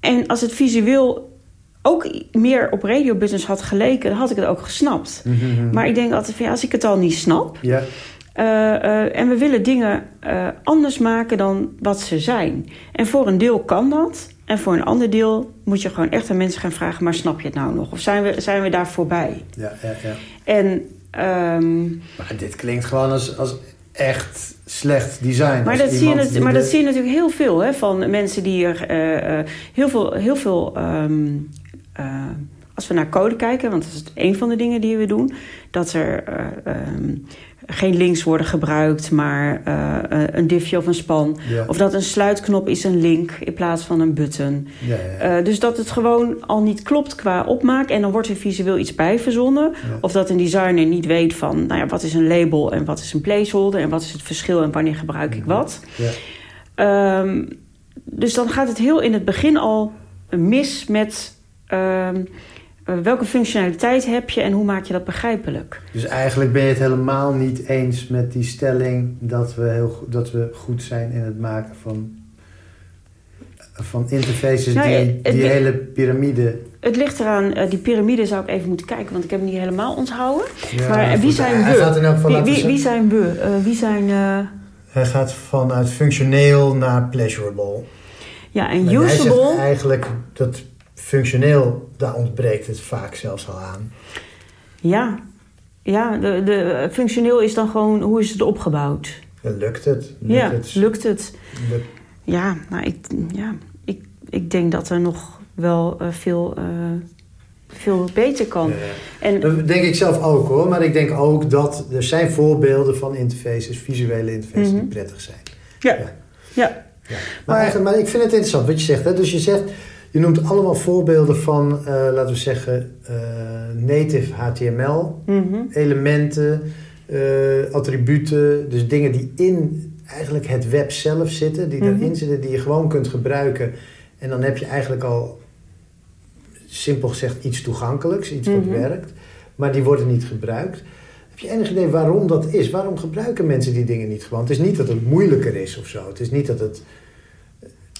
En als het visueel ook meer op radiobuttons had geleken, dan had ik het ook gesnapt. Mhm. Maar ik denk altijd, van, ja, als ik het al niet snap... Ja, eh, eh, en we willen dingen anders maken dan wat ze zijn. En voor een deel kan dat. En voor een ander deel moet je gewoon echt aan mensen gaan vragen... maar snap je het nou nog? Of zijn we, zijn we daar voorbij? ja, ja, ja. En... ehm, Maar dit klinkt gewoon als, als echt slecht design. Maar dat, zie je, die maar dat zie je natuurlijk heel veel hè, van mensen die er eh, eh, heel veel. Heel veel ehm, eh, als we naar code kijken, want dat is een van de dingen die we doen, dat er eh, ehm, geen links worden gebruikt, maar eh, eh, een diffje of een span. Ja. Of dat een sluitknop is een link in plaats van een button. Ja, ja, ja. Eh, dus dat het gewoon al niet klopt qua opmaak. En dan wordt er visueel iets bij verzonnen. Of dat een designer niet weet van... Nou ja, wat is een label en wat is een placeholder... en wat is het verschil en wanneer gebruik ik wat. Ja. Ehm, dus dan gaat het heel in het begin al mis met... ehm, eh, welke functionaliteit heb je en hoe maak je dat begrijpelijk? Dus eigenlijk ben je het helemaal niet eens met die stelling dat we, heel, dat we goed zijn in het maken van, van interfaces Nou die het die hele piramide. Het ligt eraan, eh, die piramide zou ik even moeten kijken... want ik heb hem niet helemaal onthouden. Ja, maar wie zijn we? Wie, laten wie, zijn we? Eh, wie zijn... eh, Hij gaat vanuit functioneel naar pleasurable. ja, en usable... eigenlijk dat functioneel, daar ontbreekt het vaak zelfs al aan. Ja, ja de, de, functioneel is dan gewoon hoe is het opgebouwd? Lukt het? Lukt ja, het? lukt het? Lukt- Ja, nou, ik, ja ik, ik denk dat er nog wel eh, veel, eh, veel beter kan. Ja. En Dat denk ik zelf ook hoor, maar ik denk ook dat er zijn voorbeelden van interfaces, visuele interfaces Mhm. die prettig zijn. ja, Ja. ja. Ja. Maar, Maar- maar ik vind het interessant wat je zegt. Hè? Dus je zegt, je noemt allemaal voorbeelden van, eh, laten we zeggen, eh, native HTML, mhm, elementen, eh, attributen, dus dingen die in eigenlijk het web zelf zitten, die Mhm. erin zitten, die je gewoon kunt gebruiken. En dan heb je eigenlijk al, simpel gezegd, iets toegankelijks, iets wat Mhm. werkt, maar die worden niet gebruikt. Heb je enig idee waarom dat is? Waarom gebruiken mensen die dingen niet gewoon? Het is niet dat het moeilijker is of zo. Het is niet dat het.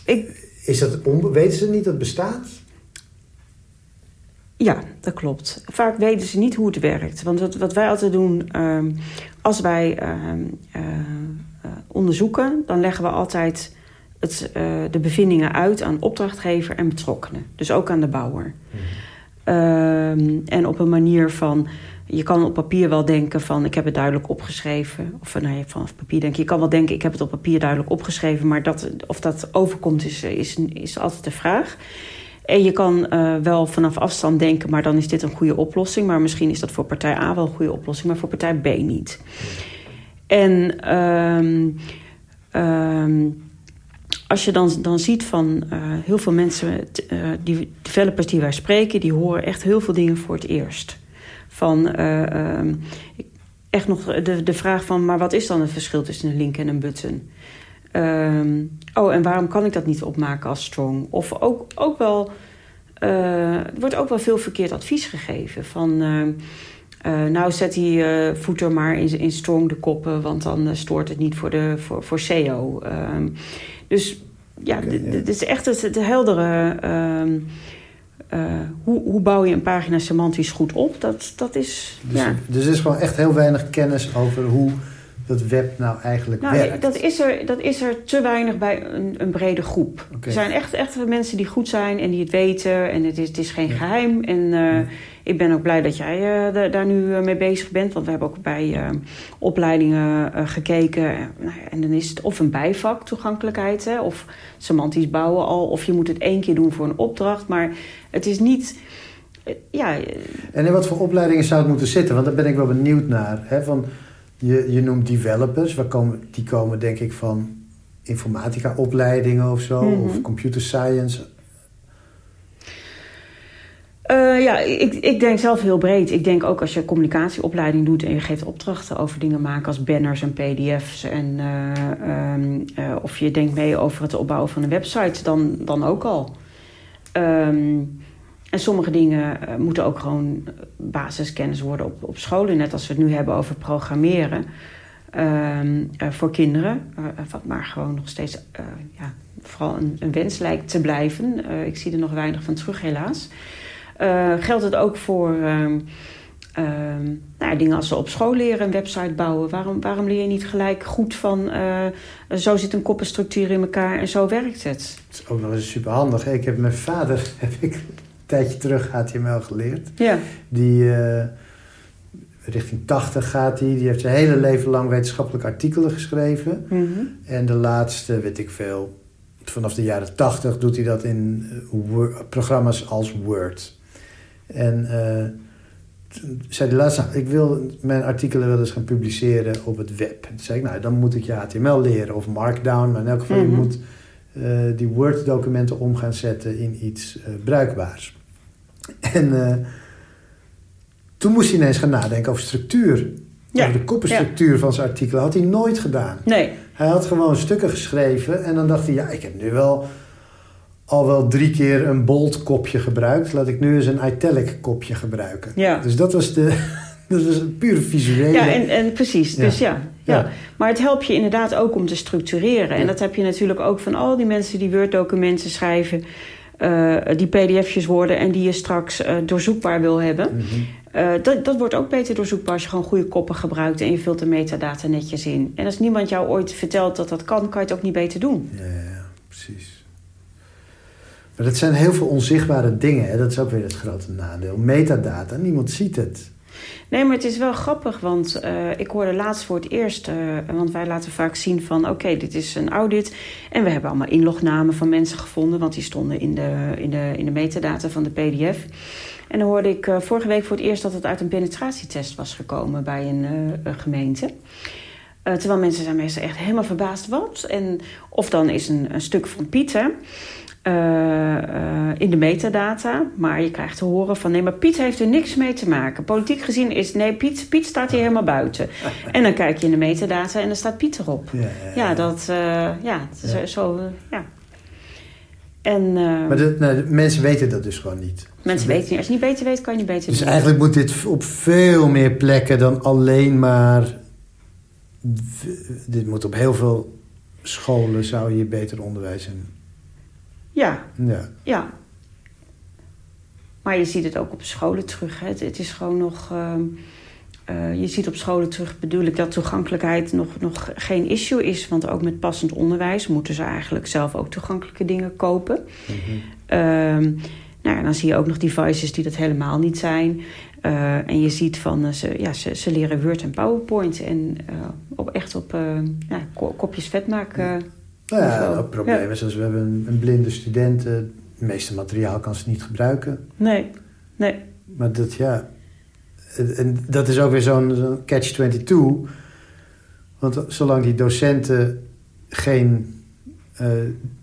Ik, Is dat onbe- weten ze niet dat het bestaat? ja, dat klopt. Vaak weten ze niet hoe het werkt. Want wat, wat wij altijd doen, ehm, als wij ehm, eh, onderzoeken, dan leggen we altijd het, eh, de bevindingen uit aan opdrachtgever en betrokkenen. Dus ook aan de bouwer. Ehm, en op een manier van... Je kan op papier wel denken van ik heb het duidelijk opgeschreven. Of eh, vanaf papier denk je. Je kan wel denken ik heb het op papier duidelijk opgeschreven. Maar dat, of dat overkomt is, is, is altijd de vraag. En je kan eh, wel vanaf afstand denken, maar dan is dit een goede oplossing. Maar misschien is dat voor partij A wel een goede oplossing, maar voor partij B niet. En ehm, ehm, als je dan, dan ziet van eh, heel veel mensen, eh, die developers die wij spreken, die horen echt heel veel dingen voor het eerst. Van eh, ehm, ik- echt nog de, de vraag van, maar wat is dan het verschil tussen een link en een button? Ehm, oh, en waarom kan ik dat niet opmaken als strong? Of ook, ook wel, eh, er wordt ook wel veel verkeerd advies gegeven. Van, ehm, nou, zet die voeter maar in, in strong de koppen, want dan stoort het niet voor, de, voor, voor SEO. Dus ja, dit is echt het, het heldere. Hoe, hoe bouw je een pagina semantisch goed op? Dat, dat is. Dus, ja. dus er is gewoon echt heel weinig kennis over hoe dat web nou eigenlijk nou, werkt? Dat is, er, dat is er te weinig bij een, een brede groep. Er zijn echt, echt mensen die goed zijn en die het weten. En het is, het is geen geheim. En uh, ik ben ook blij dat jij uh, daar nu uh, mee bezig bent. Want we hebben ook bij opleidingen gekeken. Nou en dan is het of een bijvak toegankelijkheid. Hè, of semantisch bouwen al. Of je moet het één keer doen voor een opdracht. Maar het is niet... Ja, en in wat voor opleidingen zou het moeten zitten? Want daar ben ik wel benieuwd naar. Hè? Van, je, je noemt developers, waar komen, die komen denk ik van informatica-opleidingen of zo, of mhm. computer science. Uh, ja, ik, ik denk zelf heel breed. Ik denk ook als je communicatieopleiding doet en je geeft opdrachten over dingen maken als banners en pdf's. En, uh, of je denkt mee over het opbouwen van een website, dan, dan ook al. Um, en sommige dingen uh, moeten ook gewoon basiskennis worden op, op scholen. Net als we het nu hebben over programmeren uh, uh, voor kinderen. wat maar gewoon nog steeds ja, vooral een, een, wens lijkt te blijven. ik zie er nog weinig van terug helaas. geldt het ook voor ehm, ehm, nou, dingen als ze op school leren een website bouwen. Waarom, waarom leer je niet gelijk goed van... zo zit een koppenstructuur in elkaar en zo werkt het? Dat is ook wel eens super handig. Ik heb mijn vader... Heb ik tijdje terug HTML geleerd. Ja. Die uh, richting 80 gaat hij. Die. die heeft zijn hele leven lang wetenschappelijke artikelen geschreven. Mm En de laatste, weet ik veel, vanaf de jaren 80 doet hij dat in uh, programma's als Word. En uh, zei de laatste, ik wil mijn artikelen wel eens gaan publiceren op het web. Toen zei ik, nou, dan moet ik je HTML leren of Markdown. Maar in elk geval, je mhm. moet uh, die Word-documenten om gaan zetten in iets uh, bruikbaars. En uh, toen moest hij ineens gaan nadenken over structuur. Ja. Over de koppenstructuur ja. van zijn artikelen. Had hij nooit gedaan. Nee. Hij had gewoon stukken geschreven. En dan dacht hij, ja, ik heb nu wel al wel drie keer een bold kopje gebruikt. Laat ik nu eens een italic kopje gebruiken. Ja. Dus dat was de... Dat is een puur visuele. Ja, en, en precies. Dus ja, ja. Maar het helpt je inderdaad ook om te structureren. En dat heb je natuurlijk ook van al die mensen die Word-documenten schrijven... Uh, die pdf'jes worden en die je straks uh, doorzoekbaar wil hebben. Mm -hmm. uh, dat, dat wordt ook beter doorzoekbaar als je gewoon goede koppen gebruikt... en je vult de metadata netjes in. En als niemand jou ooit vertelt dat dat kan, kan je het ook niet beter doen. Ja, ja precies. Maar dat zijn heel veel onzichtbare dingen. Hè? Dat is ook weer het grote nadeel. Metadata, niemand ziet het. Nee, maar het is wel grappig, want uh, ik hoorde laatst voor het eerst... Uh, want wij laten vaak zien van, oké, dit is een audit... en we hebben allemaal inlognamen van mensen gevonden... want die stonden in de, in de, in de metadata van de pdf. En dan hoorde ik uh, vorige week voor het eerst... dat het uit een penetratietest was gekomen bij een, een gemeente... terwijl mensen zijn meestal echt helemaal verbaasd wat. En, of dan is een, een stuk van Pieter... Uh, uh, in de metadata. Maar je krijgt te horen van nee, maar Piet heeft er niks mee te maken. Politiek gezien is nee, Piet, Piet staat hier helemaal buiten. En dan kijk je in de metadata en dan staat Piet erop. Ja, ja, ja. ja dat, uh, ja, ja. zo, ja. En, maar de, nou, de, mensen weten dat dus gewoon niet. Mensen weten niet. Als je niet beter weet, kan je niet beter Dus eigenlijk moet dit op veel meer plekken dan alleen maar... Dit moet op heel veel scholen zou je beter onderwijs in ja. Ja. ja. Maar je ziet het ook op scholen terug. Hè. Het, het, is gewoon nog... Uh, uh, je ziet op scholen terug, bedoel ik, dat toegankelijkheid nog, nog geen issue is. Want ook met passend onderwijs moeten ze eigenlijk zelf ook toegankelijke dingen kopen. Mm -hmm. nou ja, dan zie je ook nog devices die dat helemaal niet zijn. Uh, en je ziet van, ze, ja, ze, ze leren Word en PowerPoint. En op, echt op ja, kopjes vet maken... Nou ja, het probleem is als we hebben een, een blinde student, het meeste materiaal kan ze niet gebruiken. Nee, nee. Maar dat, ja, en dat is ook weer zo'n zo catch-22. Want zolang die docenten geen uh,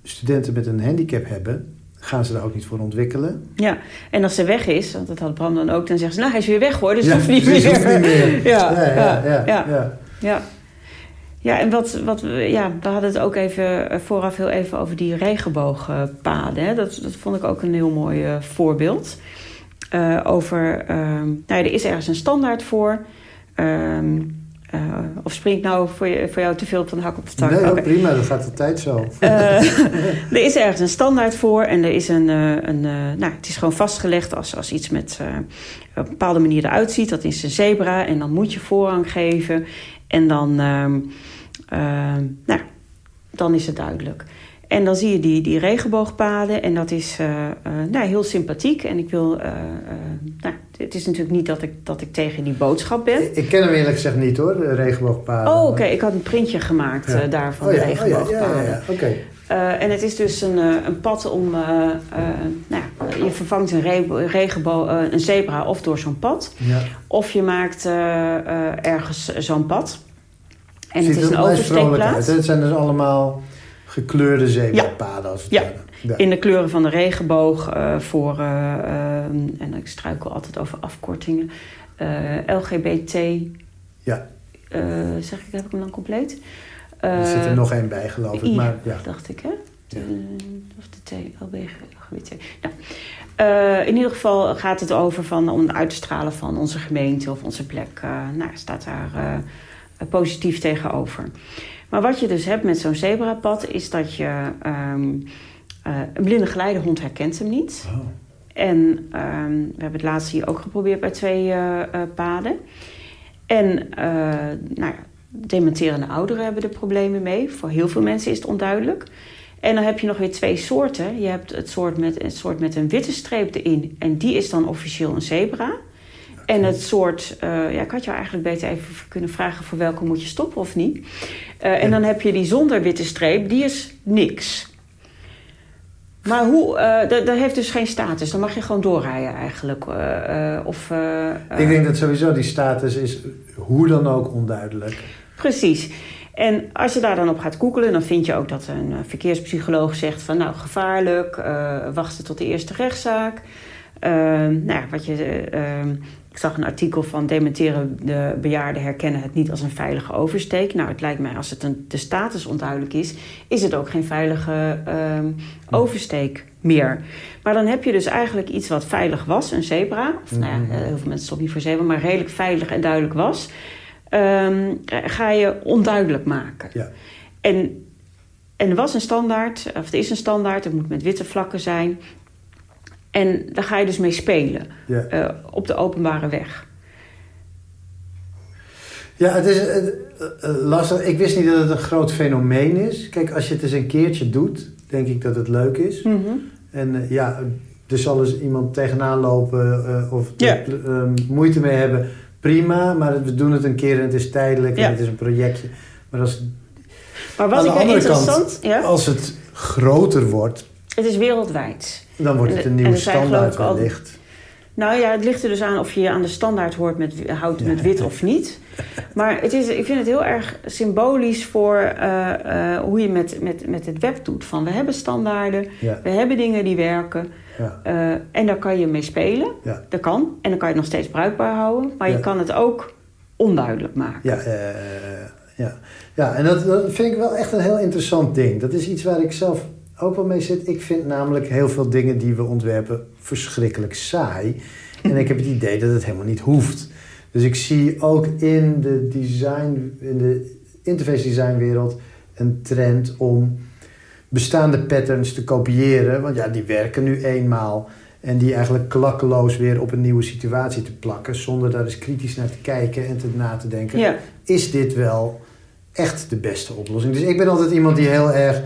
studenten met een handicap hebben, gaan ze daar ook niet voor ontwikkelen. Ja, en als ze weg is, want dat had Bram dan ook, dan zeggen ze, nou hij is weer weg hoor, dus ja, hoeft niet meer. Hoeft niet meer. ja, ja, ja, ja, ja, ja. Ja. En wat, wat ja, we hadden het ook even eh, vooraf heel even over die regenboogpaden. Hè. Dat, dat vond ik ook een heel mooi uh, voorbeeld. Uh, over, ehm, nou ja, er is ergens een standaard voor. Uh, of springt nou voor, je, voor jou te veel van de hak op de tak? Nee, okay. prima, dat gaat de tijd zo. Uh, er is ergens een standaard voor en er is een, uh, een nou, het is gewoon vastgelegd als, als iets met op een bepaalde manier eruit ziet. Dat is een zebra en dan moet je voorrang geven en dan, ehm, nou, dan is het duidelijk. En dan zie je die, die regenboogpaden en dat is uh, uh, nou, heel sympathiek. En ik wil, uh, nou, het is natuurlijk niet dat ik, dat ik tegen die boodschap ben. Ik ken hem eerlijk gezegd niet hoor, de regenboogpaden. Oh, oké. Ik had een printje gemaakt ja. daarvan, oh, ja. de regenboogpaden. Oh, ja, ja, ja. oké. en het is dus een, een pad om, nou ja, je vervangt een, re regenboog, een zebra of door zo'n pad. Ja. Of je maakt ergens zo'n pad. En Ziet het is een oversteekplaats. Het zijn dus allemaal gekleurde als het ja. ja. in de kleuren van de regenboog uh, voor, uh, uh, en ik struikel altijd over afkortingen, LGBT. Ja. zeg ik, heb ik hem dan compleet? er zit er nog één bij, geloof ik. maar, ja. dacht ik, hè? Of de T, LGBT. Nou, in ieder geval gaat het over van, om uit te stralen van onze gemeente of onze plek. nou, staat daar positief tegenover. Maar wat je dus hebt met zo'n zebrapad is dat je... Um, uh, een blinde geleidehond herkent hem niet. Oh. En um, we hebben het laatst hier ook geprobeerd bij twee uh, uh, paden. En nou ja, dementerende ouderen hebben er problemen mee. Voor heel veel mensen is het onduidelijk. En dan heb je nog weer twee soorten. Je hebt het soort met, het soort met een witte streep erin. En die is dan officieel een zebra. En het soort, uh, ja, ik had jou eigenlijk beter even kunnen vragen voor welke moet je stoppen of niet. Uh, en dan heb je die zonder witte streep, die is niks. Maar hoe, uh, dat heeft dus geen status. Dan mag je gewoon doorrijden eigenlijk. of, ik denk dat sowieso die status is hoe dan ook onduidelijk. Precies. En als je daar dan op gaat googelen, dan vind je ook dat een verkeerspsycholoog zegt van nou gevaarlijk, wachten tot de eerste rechtszaak. nou ja, wat je ik zag een artikel van dementeren de bejaarden herkennen het niet als een veilige oversteek. Nou, het lijkt mij als het een, de status onduidelijk is, is het ook geen veilige um, oversteek meer. Maar dan heb je dus eigenlijk iets wat veilig was, een zebra. Of nou ja, mhm. heel veel mensen stoppen niet voor zebra, maar redelijk veilig en duidelijk was. Um, ga je onduidelijk maken. Ja. En, en er was een standaard, of er is een standaard, het moet met witte vlakken zijn. En daar ga je dus mee spelen ja. uh, op de openbare weg. Ja, het is uh, lastig. Ik wist niet dat het een groot fenomeen is. Kijk, als je het eens een keertje doet, denk ik dat het leuk is. Mm -hmm. En ja, er zal eens iemand tegenaan lopen of ja. moeite mee hebben. Prima, maar we doen het een keer en het is tijdelijk ja. en het is een projectje. Maar, als, maar wat aan de ik andere interessant, kant, als het groter wordt... Het is wereldwijd. Dan wordt het een nieuwe standaard wellicht. Nou ja, het ligt er dus aan of je je aan de standaard hoort met, houdt met wit of niet. Maar het is, ik vind het heel erg symbolisch voor uh, uh, hoe je met, met, met het web doet. Van we hebben standaarden, ja. we hebben dingen die werken. Ja. Uh, en daar kan je mee spelen. Dat kan. En dan kan je het nog steeds bruikbaar houden. Maar je kan het ook onduidelijk maken. Ja, ja. ja. en dat, dat vind ik wel echt een heel interessant ding. Dat is iets waar ik zelf ook wel mee zit. Ik vind namelijk heel veel dingen die we ontwerpen verschrikkelijk saai. En ik heb het idee dat het helemaal niet hoeft. Dus ik zie ook in de design, in de interface design wereld een trend om bestaande patterns te kopiëren. Want ja, die werken nu eenmaal. En die eigenlijk klakkeloos weer op een nieuwe situatie te plakken. Zonder daar eens kritisch naar te kijken en te na te denken. Ja. Is dit wel echt de beste oplossing? Dus ik ben altijd iemand die heel erg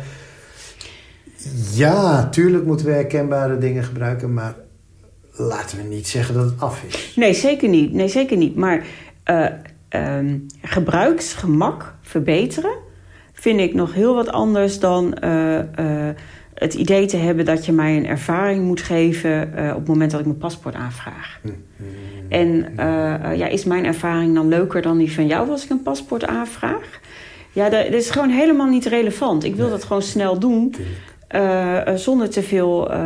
ja, tuurlijk moeten we herkenbare dingen gebruiken, maar laten we niet zeggen dat het af is. Nee, zeker niet. Nee, zeker niet. Maar uh, um, gebruiksgemak verbeteren vind ik nog heel wat anders dan uh, uh, het idee te hebben dat je mij een ervaring moet geven op het moment dat ik mijn paspoort aanvraag. Hm. En ja, is mijn ervaring dan leuker dan die van jou als ik een paspoort aanvraag? Ja, dat, dat is gewoon helemaal niet relevant. Ik wil nee. dat gewoon snel doen. Uh, zonder te veel uh,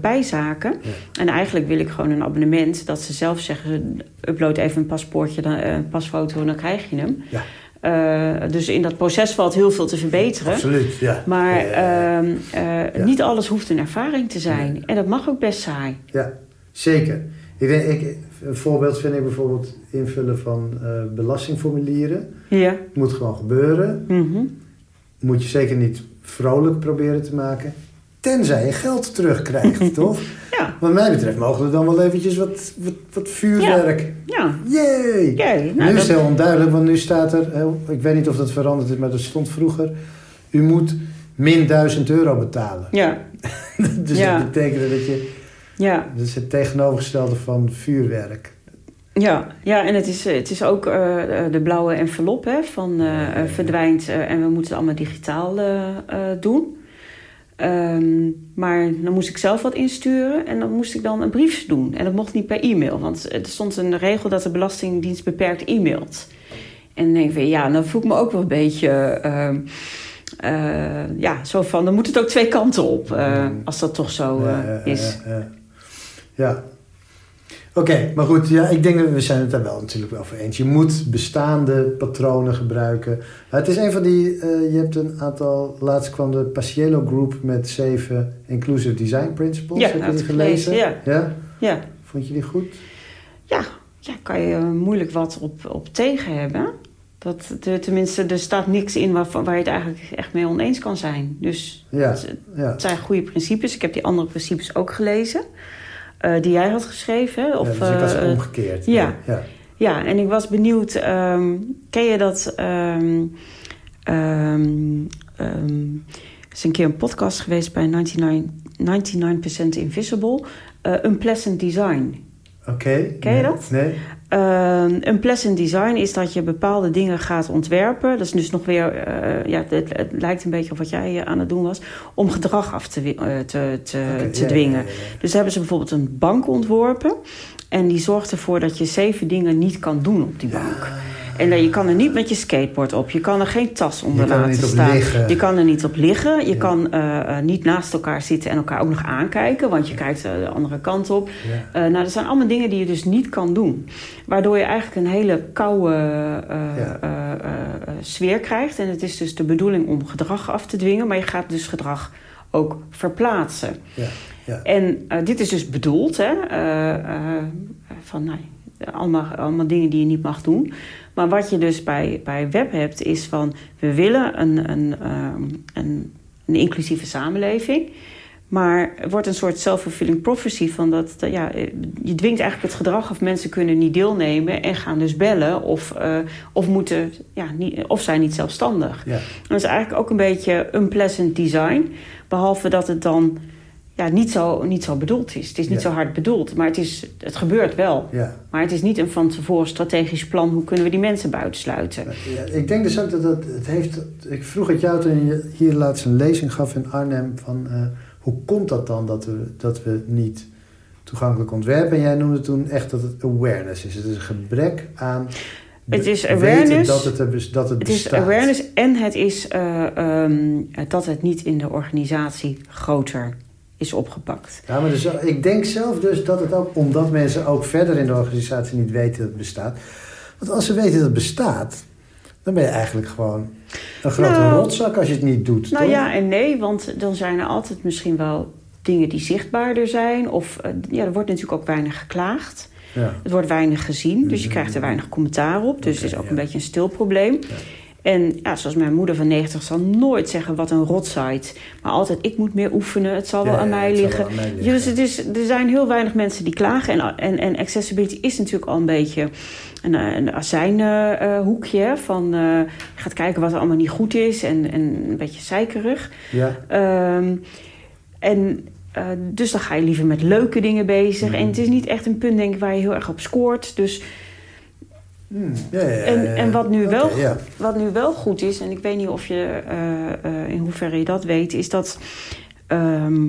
bijzaken. Ja. En eigenlijk wil ik gewoon een abonnement dat ze zelf zeggen: upload even een paspoortje, dan, een pasfoto en dan krijg je hem. Ja. dus in dat proces valt heel veel te verbeteren. Absoluut, ja. Maar ja, niet alles hoeft een ervaring te zijn. En dat mag ook best saai. Ja, zeker. Ik denk, ik, een voorbeeld vind ik bijvoorbeeld invullen van belastingformulieren. Ja. Moet gewoon gebeuren. Mhm. Moet je zeker niet vrolijk proberen te maken. Tenzij je geld terugkrijgt, toch? Ja. Wat mij betreft mogen we dan wel eventjes wat, wat, wat vuurwerk. Ja. Yay! Yay. Nou, nu is het heel onduidelijk, want nu staat er... Ik weet niet of dat veranderd is, maar dat stond vroeger... U moet min 1000 euro betalen. Ja. dus Ja. dat betekent dat je... Ja. Dat is het tegenovergestelde van vuurwerk. Ja, ja, en het is, het is ook eh, de blauwe envelop hè, van eh, eh, verdwijnt eh, en we moeten het allemaal digitaal eh, eh, doen. Ehm, maar dan moest ik zelf wat insturen en dan moest ik dan een brief doen. En dat mocht niet per e-mail, want er stond een regel dat de Belastingdienst beperkt e-mailt. En dan denk ik van ja, dan voel ik me ook wel een beetje. ehm, eh, ja, zo van, dan moet het ook twee kanten op, eh, als dat toch zo eh, Ja, ja, is. Ja. ja. Oké, maar goed, ja, ik denk dat we zijn het daar wel natuurlijk wel voor eens. Je moet bestaande patronen gebruiken. Het is een van die, eh, je hebt een aantal, laatst kwam de Paciello Group met zeven Inclusive Design Principles. Ja, Heb je die gelezen? ja. Ja. Vond je die goed? Ja, ja kan je moeilijk wat op, op tegen hebben. Dat, de, tenminste, er staat niks in waar, waar je het eigenlijk echt mee oneens kan zijn. Dus Ja, het, ja. het zijn goede principes. Ik heb die andere principes ook gelezen. Eh, die jij had geschreven. Of, ja, dus ik was eh, omgekeerd. ja. ja. ja, en ik was benieuwd. ehm, ken je dat... ehm, er is een keer een podcast geweest bij 99, 99% Invisible. eh Unpleasant Design. Oké. Ken je Nee. dat? Nee. Ehm, een pleasant design is dat je bepaalde dingen gaat ontwerpen. Dat is dus nog weer, eh, ja, het, het lijkt een beetje op wat jij eh, aan het doen was, om gedrag af te, eh, te, te, Oké, te ja, dwingen. ja, ja, ja. Dus hebben ze bijvoorbeeld een bank ontworpen. En die zorgt ervoor dat je zeven dingen niet kan doen op die bank. En je kan er niet met je skateboard op. Je kan er geen tas onder er laten staan. Je kan er niet op liggen. Je Ja. kan eh, eh, niet naast elkaar zitten en elkaar ook nog aankijken. Want je kijkt eh, de andere kant op. Ja. Nou, dat zijn allemaal dingen die je dus niet kan doen. Waardoor je eigenlijk een hele koude Ja. sfeer krijgt. En het is dus de bedoeling om gedrag af te dwingen. Maar je gaat dus gedrag ook verplaatsen. Ja. Ja. En dit is dus bedoeld, hè, van nou, allemaal, allemaal dingen die je niet mag doen. Maar wat je dus bij, bij web hebt, is van we willen een, een, ehm, een, een inclusieve samenleving. Maar er wordt een soort self-fulfilling prophecy van dat, dat, ja, eh, je dwingt eigenlijk het gedrag of mensen kunnen niet deelnemen en gaan dus bellen of, eh, of, moeten, ja, niet, of zijn niet zelfstandig. Ja. Dat is eigenlijk ook een beetje unpleasant design. Behalve dat het dan ja, niet, zo, niet zo bedoeld is. Het is niet Ja. zo hard bedoeld, maar het, is, het gebeurt wel. Ja. Maar het is niet een van tevoren strategisch plan... hoe kunnen we die mensen buitensluiten. Ja, ik denk dus ook dat het, het heeft... Ik vroeg het jou toen je hier laatst een lezing gaf in Arnhem... van eh, hoe komt dat dan dat we, dat we niet toegankelijk ontwerpen? En jij noemde toen echt dat het awareness is. Het is een gebrek aan... Het is awareness. Dat het, er dat het, Het is awareness en het is eh, ehm, dat het niet in de organisatie groter is opgepakt. Ja, maar dus, ik denk zelf dus dat het ook... omdat mensen ook verder in de organisatie niet weten dat het bestaat. Want als ze weten dat het bestaat... dan ben je eigenlijk gewoon een grote Nou, rotzak als je het niet doet, Nou toch? ja en nee, want dan zijn er altijd misschien wel dingen die zichtbaarder zijn. Of eh, ja, er wordt natuurlijk ook weinig geklaagd. Ja. Het wordt weinig gezien, dus je Mhm. krijgt er weinig commentaar op. Dus het is ook ja. een beetje een stil probleem. Ja. En ja, zoals mijn moeder van 90 zal nooit zeggen wat een rotsite. Maar altijd, ik moet meer oefenen, het zal wel aan ja, mij liggen. aan mij Ja, liggen. dus het is, er zijn heel weinig mensen die klagen. En, en, en accessibility is natuurlijk al een beetje een, een azijnhoekje. van eh, je gaat kijken wat er allemaal niet goed is en, en een beetje zeikerig. Ja. Ehm, en eh, dus dan ga je liever met leuke dingen bezig. Mhm. En het is niet echt een punt, denk ik, waar je heel erg op scoort. Dus Hmm, ja, ja, ja, En- en wat nu wel- wat nu wel goed is, en ik weet niet of je eh, eh, in hoeverre je dat weet, is dat. ehm,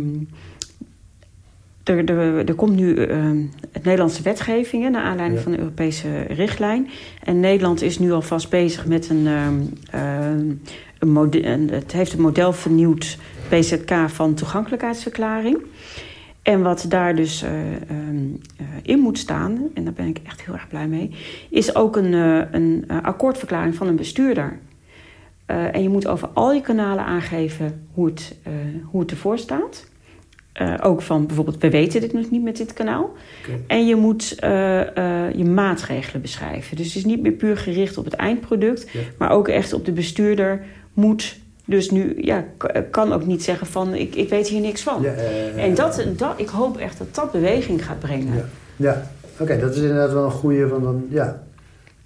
er, er, er komt nu ehm, het Nederlandse wetgeving naar aanleiding van de Europese richtlijn. En Nederland is nu alvast bezig met een. ehm, ehm, een een- het heeft het model vernieuwd, PZK, van toegankelijkheidsverklaring. En wat daar dus eh, ehm, eh, in moet staan, en daar ben ik echt heel erg blij mee, is ook een, eh, een akkoordverklaring van een bestuurder. En je moet over al je kanalen aangeven hoe het, hoe het ervoor staat. ook van bijvoorbeeld, we weten dit nog niet met dit kanaal. En je moet uh, je maatregelen beschrijven. Dus het is niet meer puur gericht op het eindproduct, maar ook echt op de bestuurder moet. Dus nu ja, kan ook niet zeggen van ik, ik weet hier niks van. Ja, en dat, dat, ik hoop echt dat dat beweging gaat brengen. Ja, ja. oké, dat is inderdaad wel een goede van dan, ja,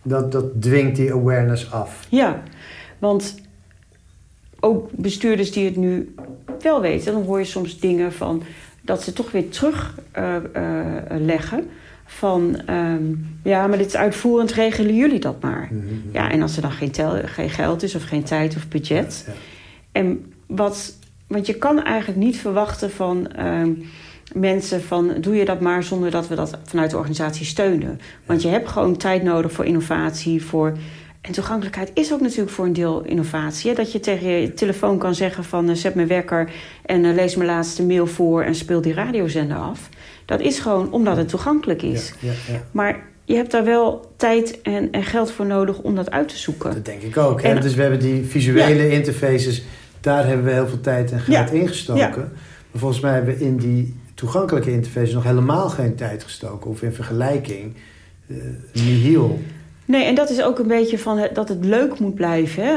dat, dat dwingt die awareness af. Ja, want ook bestuurders die het nu wel weten, dan hoor je soms dingen van dat ze toch weer terugleggen. Uh, uh, van um, ja, maar dit is uitvoerend, regelen jullie dat maar. Mm -hmm. Ja, en als er dan geen, tel, geen geld is of geen tijd of budget. Ja, ja. En wat, want je kan eigenlijk niet verwachten van um, mensen van doe je dat maar zonder dat we dat vanuit de organisatie steunen. Want je hebt gewoon tijd nodig voor innovatie, voor en toegankelijkheid is ook natuurlijk voor een deel innovatie. Hè? Dat je tegen je telefoon kan zeggen van uh, zet mijn wekker en uh, lees mijn laatste mail voor en speel die radiozender af. Dat is gewoon omdat het toegankelijk is. Ja, ja, ja. Maar je hebt daar wel tijd en, en, geld voor nodig om dat uit te zoeken. Dat denk ik ook. En, dus we hebben die visuele interfaces, daar hebben we heel veel tijd en geld in gestoken. Maar volgens mij hebben we in die toegankelijke interfaces nog helemaal geen tijd gestoken. Of in vergelijking uh, nihil. Nee, en dat is ook een beetje van dat het leuk moet blijven, hè?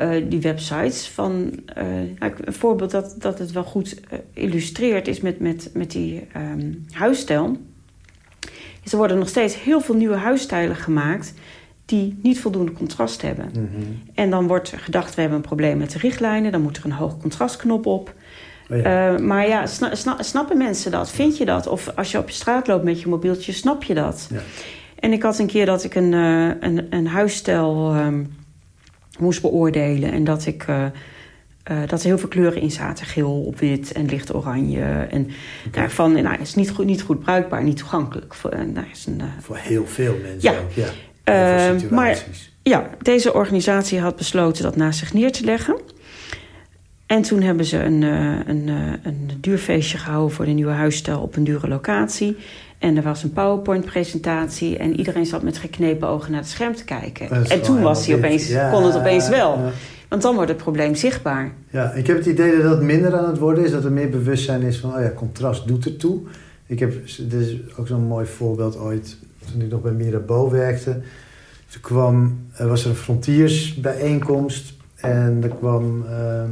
Uh, uh, die websites. Van, uh, een voorbeeld dat, dat het wel goed illustreert is met, met, met die um, huisstijl. er worden nog steeds heel veel nieuwe huisstijlen gemaakt die niet voldoende contrast hebben. Mm -hmm. En dan wordt gedacht, we hebben een probleem met de richtlijnen, dan moet er een hoog contrastknop op. Oh ja. maar ja, sna sna snappen mensen dat? Vind je dat? Of als je op je straat loopt met je mobieltje, snap je dat? Ja. En ik had een keer dat ik een, uh, een, een huisstijl um, moest beoordelen. En dat, ik, uh, uh, dat er heel veel kleuren in zaten. Geel op wit en licht oranje. En daarvan nou, is niet goed, niet goed bruikbaar, niet toegankelijk. Voor, nou, is een, voor heel veel mensen ja. ook, ja. Uh, maar ja, deze organisatie had besloten dat naast zich neer te leggen. En toen hebben ze een, een, een duurfeestje gehouden voor de nieuwe huisstijl op een dure locatie. En er was een PowerPoint-presentatie en iedereen zat met geknepen ogen naar het scherm te kijken. En toen was hij opeens, ja, kon het opeens wel. Ja. Want dan wordt het probleem zichtbaar. Ja, ik heb het idee dat het minder aan het worden is. Dat er meer bewustzijn is van, oh ja, contrast doet ertoe. Ik heb, dit is ook zo'n mooi voorbeeld ooit, toen ik nog bij Mirabeau werkte. Toen kwam, er was er een frontiersbijeenkomst en er kwam... Uh,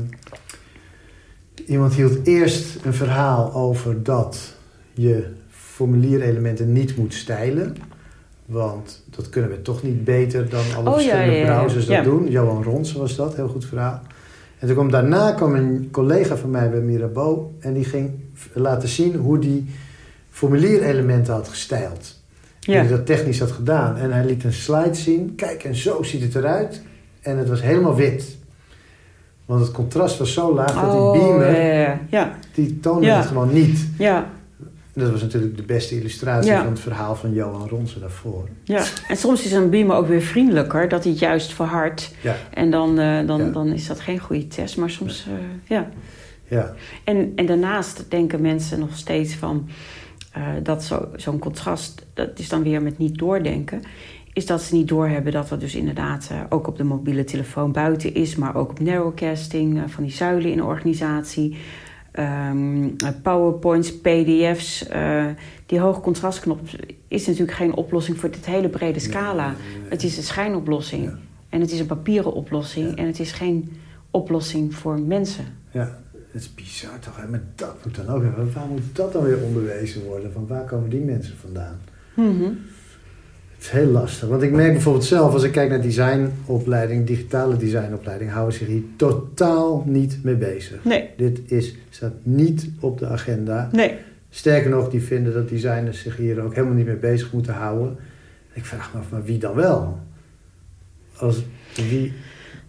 iemand hield eerst een verhaal over dat je formulierelementen niet moet stijlen. Want dat kunnen we toch niet beter dan alle oh, verschillende ja, ja, ja. browsers dat doen. Johan Ronsen was dat, heel goed verhaal. En toen kwam, daarna kwam een collega van mij bij Mirabeau... en die ging laten zien hoe die formulierelementen had gestyled. Ja. Hoe hij dat technisch had gedaan. En hij liet een slide zien. Kijk, en zo ziet het eruit. En het was helemaal wit. Want het contrast was zo laag dat die oh, beamer... Ja, die toonde het gewoon niet. Ja. Dat was natuurlijk de beste illustratie ja. van het verhaal van Johan Ronsen daarvoor. Ja, en soms is een beamer ook weer vriendelijker, dat hij het juist verhardt. Ja. En dan, uh, dan, ja. dan is dat geen goede test, maar soms, uh, ja. ja. En, en daarnaast denken mensen nog steeds van uh, dat zo'n zo contrast, dat is dan weer met niet doordenken, is dat ze niet doorhebben dat dat dus inderdaad ook op de mobiele telefoon buiten is, maar ook op narrowcasting van die zuilen in een organisatie. Um, PowerPoints, PDF's. Uh, die hoge contrastknop is natuurlijk geen oplossing voor dit hele brede scala. Nee, nee, nee. Het is een schijnoplossing. Ja. En het is een papieren oplossing. Ja. En het is geen oplossing voor mensen. Ja, het is bizar toch? Maar dat moet dan ook Waar moet dat dan weer onderwezen worden? Van waar komen die mensen vandaan? Mm -hmm. Het is heel lastig. Want ik merk bijvoorbeeld zelf, als ik kijk naar designopleiding, digitale designopleiding, houden zich hier totaal niet mee bezig. Nee. Dit is, staat niet op de agenda. Nee. Sterker nog, die vinden dat designers zich hier ook helemaal niet mee bezig moeten houden. Ik vraag me af, maar wie dan wel? Als, wie,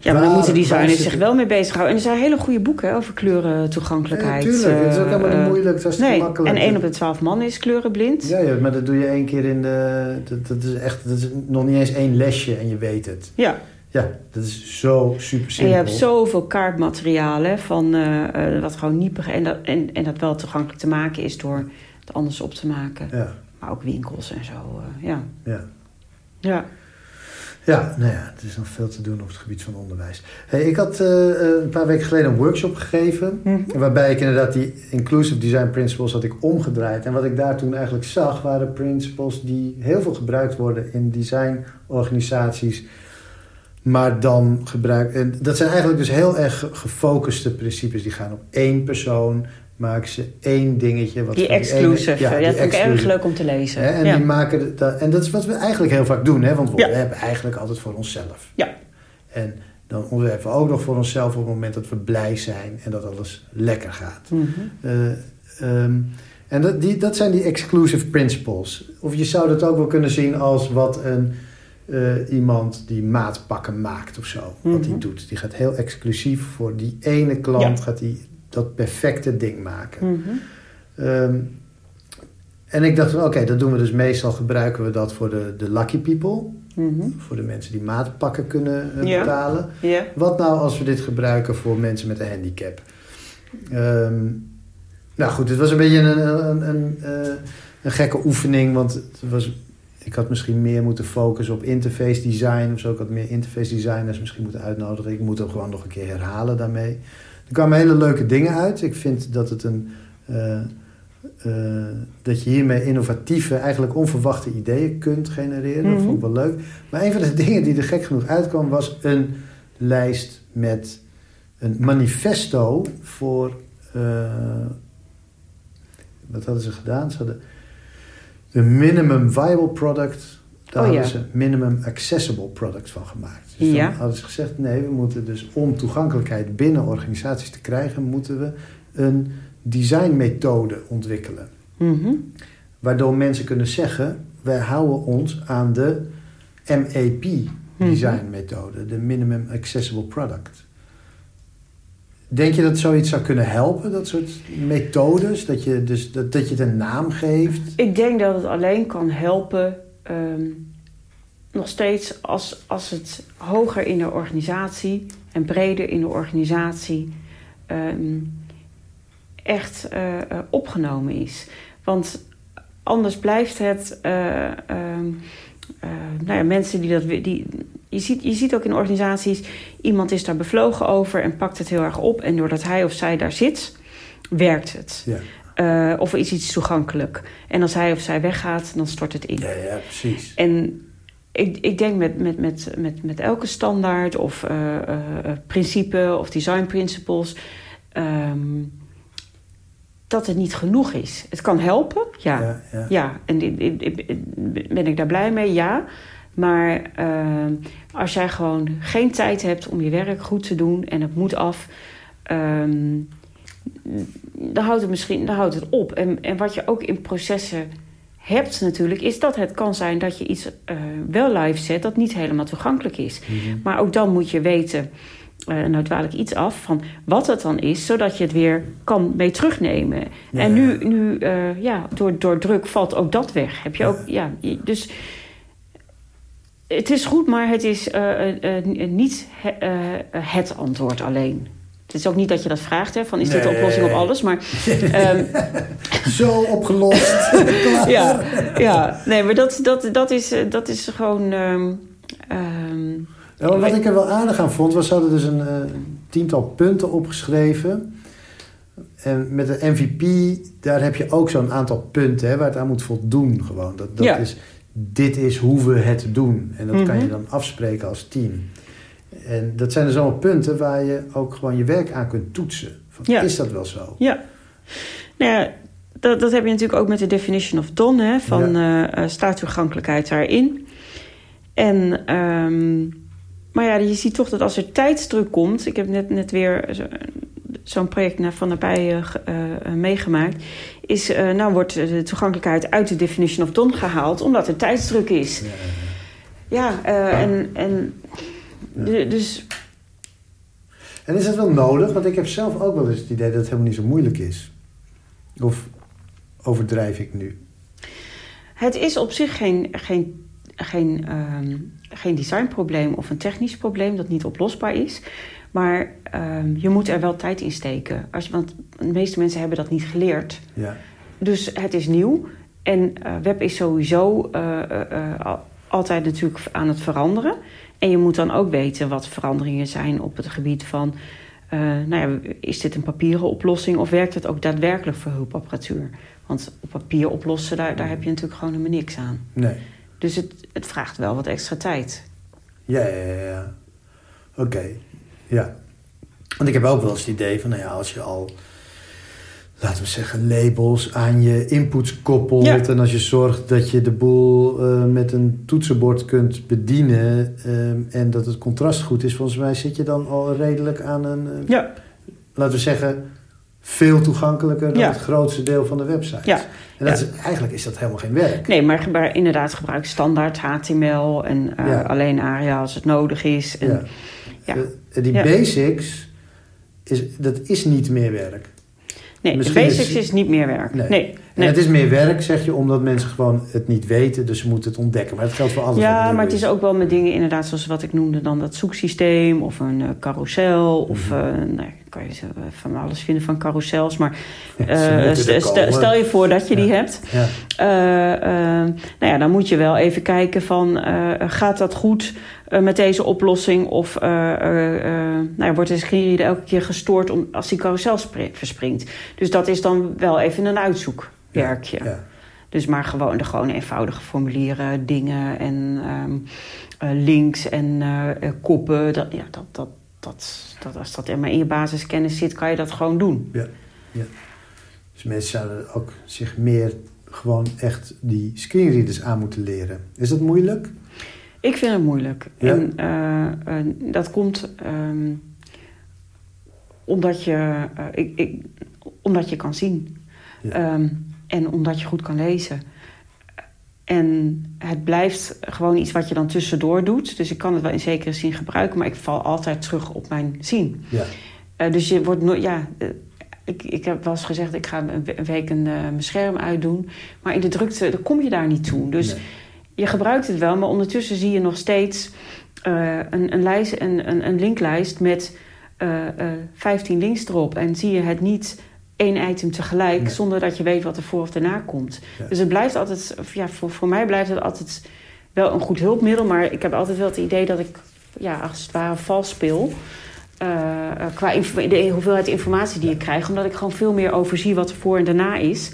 ja, maar dan moeten designers zich wel mee bezighouden. En er zijn hele goede boeken over kleurentoegankelijkheid. Ja, tuurlijk, het is ook helemaal niet moeilijk, dat is nee. makkelijk. En één op de twaalf man is kleurenblind. Ja, ja, maar dat doe je één keer in de... Dat, dat, is echt dat is nog niet eens één lesje en je weet het. Ja. Ja, dat is zo super simpel. En je hebt zoveel kaartmaterialen van uh, uh, wat gewoon niepig... En dat, en, en dat wel toegankelijk te maken is door het anders op te maken. Ja. Maar ook winkels en zo, uh, ja. Ja. Ja. Ja, nou ja, het is nog veel te doen op het gebied van onderwijs. Hey, ik had uh, een paar weken geleden een workshop gegeven... Mm -hmm. waarbij ik inderdaad die inclusive design principles had ik omgedraaid. En wat ik daar toen eigenlijk zag, waren principles die heel veel gebruikt worden in designorganisaties... Maar dan gebruik... En dat zijn eigenlijk dus heel erg gefocuste principes. Die gaan op één persoon, maken ze één dingetje. Wat die exclusive, ja, dat vind ik erg leuk om te lezen. Hè? En, ja. die maken dat, en dat is wat we eigenlijk heel vaak doen, hè? want we ja. hebben eigenlijk altijd voor onszelf. Ja. En dan ontwerpen we ook nog voor onszelf op het moment dat we blij zijn en dat alles lekker gaat. Mm -hmm. uh, um, en dat, die, dat zijn die exclusive principles. Of je zou dat ook wel kunnen zien als wat een, uh, iemand die maatpakken maakt of zo. Mm -hmm. Wat die doet. Die gaat heel exclusief voor die ene klant ja. gaat die dat perfecte ding maken. Mm -hmm. um, en ik dacht, oké, okay, dat doen we dus meestal. Gebruiken we dat voor de, de lucky people. Mm -hmm. Voor de mensen die maatpakken kunnen uh, ja. betalen. Wat nou als we dit gebruiken voor mensen met een handicap? Um, nou goed, het was een beetje een, een, een, uh, een gekke oefening. Want het was, ik had misschien meer moeten focussen op interface design. Of zo. Ik had meer interface designers misschien moeten uitnodigen. Ik moet hem gewoon nog een keer herhalen daarmee. Er kwamen hele leuke dingen uit. Ik vind dat het een... Uh, uh, dat je hiermee innovatieve, eigenlijk onverwachte ideeën kunt genereren. Dat vond ik wel leuk. Maar een van de dingen die er gek genoeg uitkwam... was een lijst met een manifesto voor... Uh, wat hadden ze gedaan? Ze hadden de minimum viable product... Daar oh, hadden ja. ze minimum accessible product van gemaakt. Dus ja. dan hadden ze gezegd... nee, we moeten dus om toegankelijkheid binnen organisaties te krijgen... moeten we een designmethode ontwikkelen. Mm -hmm. Waardoor mensen kunnen zeggen... wij houden ons aan de MAP designmethode. Mm -hmm. De Minimum Accessible Product. Denk je dat zoiets zou kunnen helpen? Dat soort methodes? Dat je, dus, dat, dat je het een naam geeft? Ik denk dat het alleen kan helpen... Um, nog steeds als, als het hoger in de organisatie... en breder in de organisatie... Um, echt uh, uh, opgenomen is. Want anders blijft het. Uh, nou ja, mensen die dat. Die, je, ziet, je ziet ook in organisaties. iemand is daar bevlogen over en pakt het heel erg op. En doordat hij of zij daar zit, werkt het. Ja. Of is iets toegankelijk. En als hij of zij weggaat, dan stort het in. Ja, ja precies. En ik, ik denk met, met, met, met, met elke standaard of principe of design principles. Um, dat het niet genoeg is. Het kan helpen, ja. Ja, ja. ja. En ben ik daar blij mee? Ja. Maar uh, als jij gewoon geen tijd hebt om je werk goed te doen... en het moet af... Um, dan houdt het misschien dan houdt het op. En, en wat je ook in processen hebt natuurlijk... is dat het kan zijn dat je iets uh, wel live zet... dat niet helemaal toegankelijk is. Mm -hmm. Maar ook dan moet je weten... Uh, nou dwaal ik iets af van wat het dan is, zodat je het weer kan mee terugnemen. Ja, en nu, nu uh, ja, door, door druk valt ook dat weg. Heb je ook, ja, dus het is goed, maar het is niet he, het antwoord alleen. Het is ook niet dat je dat vraagt, hè, van is nee. dit de oplossing op alles, maar... um, Zo opgelost. ja, ja, nee, maar dat, dat, dat, is, dat is gewoon... Um, um, ja, wat ik er wel aardig aan vond, was ze hadden dus een uh, tiental punten opgeschreven. En met de MVP, daar heb je ook zo'n aantal punten hè, waar het aan moet voldoen. Gewoon. Dat, dat ja. is, dit is hoe we het doen. En dat Mhm. mm -hmm. kan je dan afspreken als team. En dat zijn dus allemaal punten waar je ook gewoon je werk aan kunt toetsen. Van, ja. Is dat wel zo? Ja. Nou ja, dat, dat heb je natuurlijk ook met de definition of done. Hè, van ja. uh, staat toegankelijkheid daarin. En... Um, maar ja, je ziet toch dat als er tijdsdruk komt... Ik heb net, net weer zo'n project van nabij uh, uh, meegemaakt... is, uh, nou wordt de toegankelijkheid uit de definition of done gehaald... omdat er tijdsdruk is. Ja, ja en... en ja. dus... En is dat wel nodig? Want ik heb zelf ook wel eens het idee dat het helemaal niet zo moeilijk is. Of overdrijf ik nu? Het is op zich geen... geen geen, um, geen designprobleem of een technisch probleem dat niet oplosbaar is. Maar um, je moet er wel tijd in steken. Als, want de meeste mensen hebben dat niet geleerd. Ja. Dus het is nieuw. En uh, web is sowieso uh, uh, altijd natuurlijk aan het veranderen. En je moet dan ook weten wat veranderingen zijn op het gebied van... Uh, nou ja, is dit een papieren oplossing of werkt het ook daadwerkelijk voor hulpapparatuur? Want op papier oplossen, daar, daar heb je natuurlijk gewoon helemaal niks aan. Nee. Dus het, het vraagt wel wat extra tijd. Ja, ja, ja. ja. Oké, ja. Want ik heb ook wel eens het idee van, nou ja, als je al laten we zeggen, labels aan je inputs koppelt. En als je zorgt dat je de boel uh, met een toetsenbord kunt bedienen um, en dat het contrast goed is, volgens mij zit je dan al redelijk aan een, uh, ja. laten we zeggen, veel toegankelijker dan Ja. het grootste deel van de website. Ja. En dat Ja. is, eigenlijk is dat helemaal geen werk. Nee, maar gebruik, inderdaad gebruik standaard HTML en eh, alleen ARIA als het nodig is. En, Ja. ja. Eh, die basics, is, dat is niet meer werk. Nee, de Misschien basics is- is, niet meer werk. Nee. Nee. Het is meer werk, zeg je, omdat mensen gewoon het niet weten. Dus ze moeten het ontdekken. Maar dat geldt voor alles. Ja, maar het is ook wel met dingen inderdaad zoals wat ik noemde dan dat zoeksysteem of een eh, carousel of Mhm. eh kan je eh, van alles vinden van carousels, maar stel, je voor dat je die hebt, Ja. Nou ja, dan moet je wel even kijken van gaat dat goed met deze oplossing of eh, eh, eh, nou ja, wordt de screenreader elke keer gestoord om, als die carousel spri- verspringt. Dus dat is dan wel even een uitzoekwerkje. Ja. Dus maar gewoon de gewoon eenvoudige formulieren, dingen en ehm, eh, links en eh, eh, koppen. Dat, ja, dat, dat, dat, dat, als dat er maar in je basiskennis zit, kan je dat gewoon doen. Dus mensen zouden ook zich meer gewoon echt die screenreaders aan moeten leren. Is dat moeilijk? Ik vind het moeilijk. Ja? En eh, eh, dat komt ehm, omdat, je, eh, ik, ik, omdat je kan zien. Ja. Ehm, en omdat je goed kan lezen. En het blijft gewoon iets wat je dan tussendoor doet. Dus ik kan het wel in zekere zin gebruiken, maar ik val altijd terug op mijn zien. Ja. Eh, dus je wordt nooit, ja. ik, ik heb wel eens gezegd, ik ga een we- een week een, mijn scherm uitdoen. Maar in de drukte dan kom je daar niet toe. Dus Nee. Je gebruikt het wel, maar ondertussen zie je nog steeds eh, een, een, lijst, een, een, een linklijst met eh, eh, 15 links erop. En zie je het niet één item tegelijk, Nee. zonder dat je weet wat er voor of daarna komt. Ja. Dus het blijft altijd, ja, voor, voor mij blijft het altijd wel een goed hulpmiddel. Maar ik heb altijd wel het idee dat ik, ja, als het ware vals speel. eh, eh, qua de hoeveelheid informatie die ik krijg. Omdat ik gewoon veel meer overzie wat er voor en daarna is.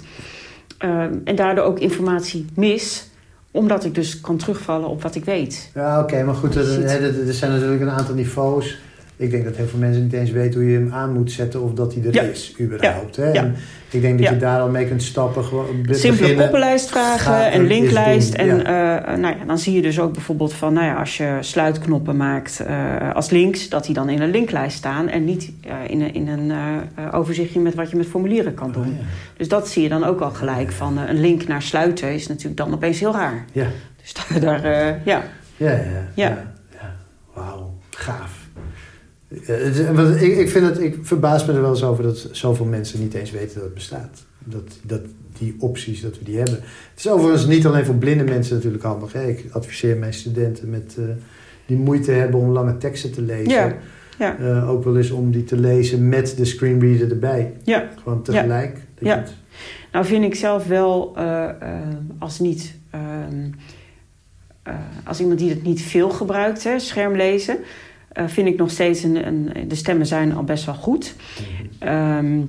Eh, en daardoor ook informatie mis. Omdat ik dus kan terugvallen op wat ik weet. Ja, oké, maar goed, er, er, er zijn natuurlijk een aantal niveaus. Ik denk dat heel veel mensen niet eens weten hoe je hem aan moet zetten of dat hij er Ja. is, überhaupt. Hè? En ik denk dat je daar al mee kunt stappen. Gewoon Simpele beginnen. koppenlijst vragen en linklijst. doen, En eh, nou ja, dan zie je dus ook bijvoorbeeld van, nou ja, als je sluitknoppen maakt eh, als links, dat die dan in een linklijst staan en niet eh, in een, in een eh, eh, overzichtje met wat je met formulieren kan doen. Oh, ja. Dus dat zie je dan ook al gelijk. Van eh, een link naar sluiten is natuurlijk dan opeens heel raar. Ja, Dus daar, daar eh, ja. ja, ja. Ja. ja, ja. Wauw, gaaf. Eh, het is- want ik, ik, vind het, ik verbaas me er wel eens over dat zoveel mensen niet eens weten dat het bestaat. Dat, dat die opties, dat we die hebben. Het is overigens niet alleen voor blinde mensen natuurlijk handig. Hè? Ik adviseer mijn studenten met, eh, die moeite hebben om lange teksten te lezen. Ja, ja. Eh, ook wel eens om die te lezen met de screenreader erbij. Ja. Gewoon tegelijk. Ja. het- Nou vind ik zelf wel, eh, als niet... ehm, eh, als iemand die het niet veel gebruikt, hè, schermlezen... eh, vind ik nog steeds... Een, een, de stemmen zijn al best wel goed. Ehm,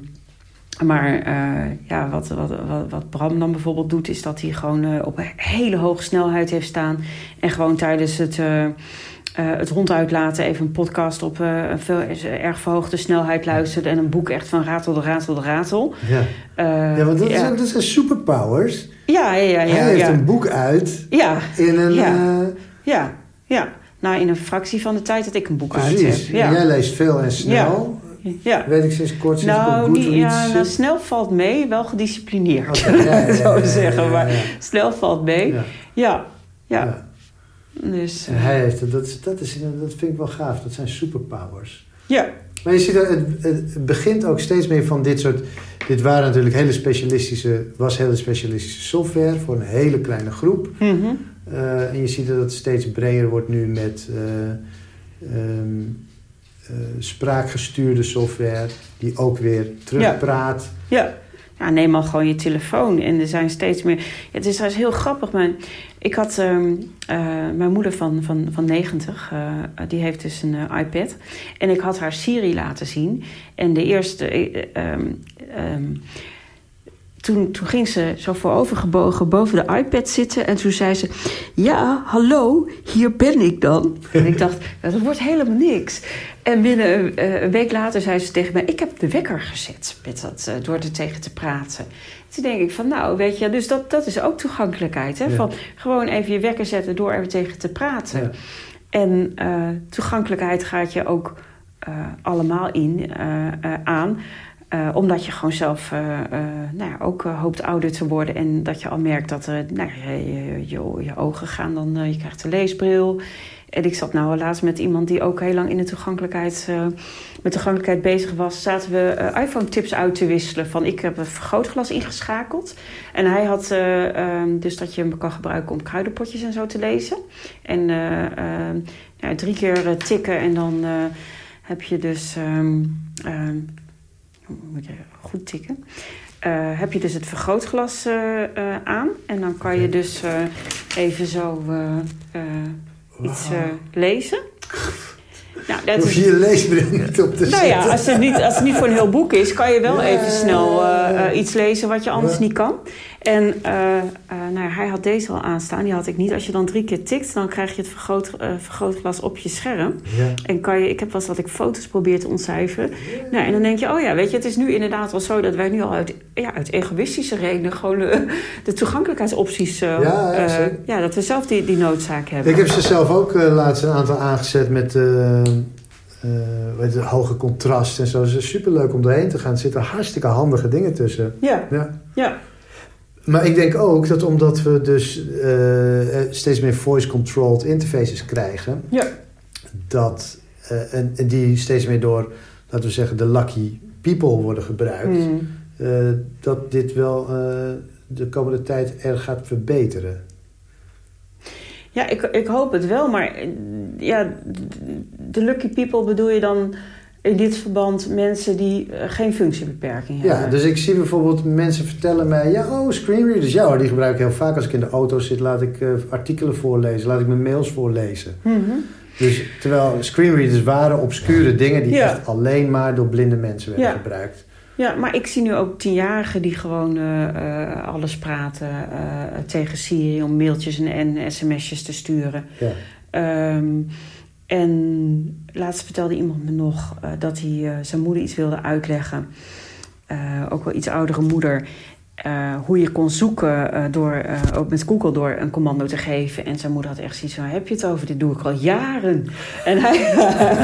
maar eh, ja, wat, wat, wat, wat Bram dan bijvoorbeeld doet... is dat hij gewoon eh, op een hele hoge snelheid heeft staan... en gewoon tijdens het... eh, het ronduit laten, even een podcast op een veel erg verhoogde snelheid luistert... en een boek echt van ratel de ratel de ratel. Ja. Ja, want dat, ja. Is, dat zijn superpowers. Ja, ja, ja. ja, Hij heeft ja. een boek uit Ja, in een... Ja. ja, ja. Nou, in een fractie van de tijd dat ik een boek uit heb. Ja, Jij leest veel en snel. ja. Weet ik sinds kort, sinds Nou, niet, ja, nou, snel valt mee, wel gedisciplineerd. Oké, ja, ja, ja, zo ja, zeggen. ja, Maar ja. snel valt mee. Ja. Ja, ja. Ja. Dus, En eh, hij heeft. Dat, dat, is, dat vind ik wel gaaf. Dat zijn superpowers. ja, Maar je ziet, dat het, het begint ook steeds meer van dit soort... Dit waren natuurlijk hele specialistische, was hele specialistische software voor een hele kleine groep. mhm. Eh, en je ziet dat het steeds breder wordt nu met eh, ehm, eh, spraakgestuurde software... die ook weer terugpraat. ja. ja, neem al gewoon je telefoon. En er zijn steeds meer. Het is trouwens heel grappig. Mijn, ik had ehm, eh, mijn moeder van, van, van 90, uh, die heeft dus een iPad. En ik had haar Siri laten zien. En de eerste. Um, toen, toen ging ze zo voorovergebogen boven de iPad zitten. En toen zei ze: Ja, hallo, hier ben ik dan. En ik dacht: Dat wordt helemaal niks. En binnen uh, een week later zei ze tegen mij: Ik heb de wekker gezet met dat, uh, door er tegen te praten. Toen denk ik van, nou, weet je, dus dat, dat is ook toegankelijkheid. Hè? Ja. Van gewoon even je wekker zetten door er tegen te praten. Ja. En uh, toegankelijkheid gaat je ook allemaal in, aan. Uh, omdat je gewoon zelf uh, uh, nou ja, ook hoopt ouder te worden. En dat je al merkt dat nou, je, je, je, ogen gaan dan... je krijgt een leesbril. En ik zat nou laatst met iemand die ook heel lang in de toegankelijkheid... met toegankelijkheid bezig was. Zaten we iPhone-tips uit te wisselen. Van ik heb een vergrootglas ingeschakeld. En hij had ehm, dus dat je hem kan gebruiken om kruidenpotjes en zo te lezen. En nou, drie keer tikken en dan heb je dus... Um, moet je goed tikken. Uh, heb je dus het vergrootglas uh, uh, aan. En dan kan je dus even zo iets lezen. Nou, dat Hoef je je leesbril niet op te nou zetten. ja, als het, niet, als het niet voor een heel boek is... kan je wel ja, even snel iets lezen wat je anders niet kan. En uh, uh, nou ja, hij had deze al aanstaan, die had ik niet. Als je dan drie keer tikt, dan krijg je het vergroot, uh, vergrootglas op je scherm. Ja. En kan je, ik heb wel eens dat ik foto's probeer te ontcijferen. Ja. Nou, en dan denk je, oh ja, weet je, het is nu inderdaad wel zo dat wij nu al uit, ja, uit egoïstische redenen gewoon de toegankelijkheidsopties. ja, ja, ja, dat we zelf die, die noodzaak hebben. Ik heb ze zelf ook laatst een aantal aangezet met. weet je, hoge contrast en zo. Het is super leuk om doorheen te gaan. Er zitten hartstikke handige dingen tussen. Ja. ja. Maar ik denk ook dat omdat we dus uh, steeds meer voice-controlled interfaces krijgen, ja. dat, uh, en, en, die steeds meer door, laten we zeggen, de lucky people worden gebruikt, mm. uh, dat dit wel de komende tijd erg gaat verbeteren. Ja, ik, ik hoop het wel, maar ja, de lucky people bedoel je dan in dit verband mensen die uh, geen functiebeperking hebben. Ja, dus ik zie bijvoorbeeld mensen vertellen mij... ja, oh, screenreaders, ja die gebruik ik heel vaak. Als ik in de auto zit, laat ik uh, artikelen voorlezen. Laat ik mijn mails voorlezen. Mm -hmm. Dus terwijl screenreaders waren obscure dingen... die ja. echt alleen maar door blinde mensen werden ja. gebruikt. Ja, maar ik zie nu ook tienjarigen die gewoon uh, alles praten tegen Siri... om mailtjes en, en sms'jes te sturen. Ja. Um, en laatst vertelde iemand me nog uh, dat hij uh, zijn moeder iets wilde uitleggen. Uh, ook wel iets oudere moeder. hoe je kon zoeken door, ook met Google door een commando te geven. En zijn moeder had echt zoiets van, heb je het over? Dit doe ik al jaren. En hij,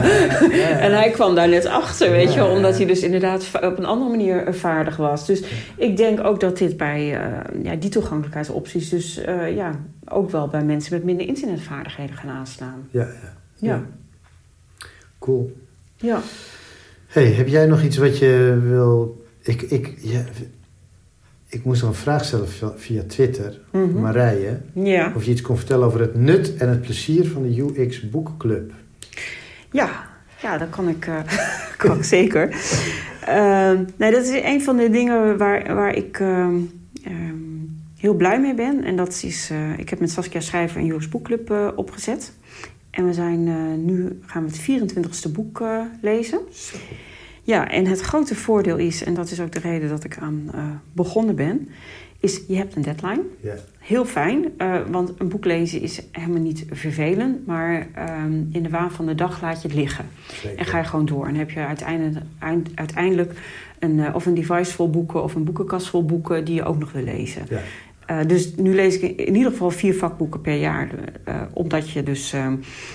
en hij kwam daar net achter, weet je wel. Omdat hij dus inderdaad op een andere manier vaardig was. Dus ik denk ook dat dit bij ja, die toegankelijkheidsopties... dus ja, ook wel bij mensen met minder internetvaardigheden gaan aanslaan. Ja, ja. Ja. Cool. Ja. hey, heb jij nog iets wat je wil... Ik, ik, ja, ik moest nog een vraag stellen via Twitter, mm -hmm. Marije. Ja. Of je iets kon vertellen over het nut en het plezier van de UX Boekclub. Ja, ja dat kan ik, uh, kan ik zeker. Uh, nee, dat is een van de dingen waar, waar ik uh, heel blij mee ben. En dat is, uh, ik heb met Saskia Schrijver een UX Boekclub uh, opgezet. En we zijn uh, nu gaan we het 24ste boek uh, lezen. Ja, en het grote voordeel is, en dat is ook de reden dat ik aan uh, begonnen ben, is je hebt een deadline. Ja. Heel fijn, want een boek lezen is helemaal niet vervelend, maar um, in de waan van de dag laat je het liggen. Zeker. En ga je gewoon door. En heb je uiteindelijk, uiteindelijk een, of een device vol boeken of een boekenkast vol boeken die je ook nog wil lezen. Ja. Uh, dus nu lees ik in ieder geval vier vakboeken per jaar. Uh, omdat je dus uh,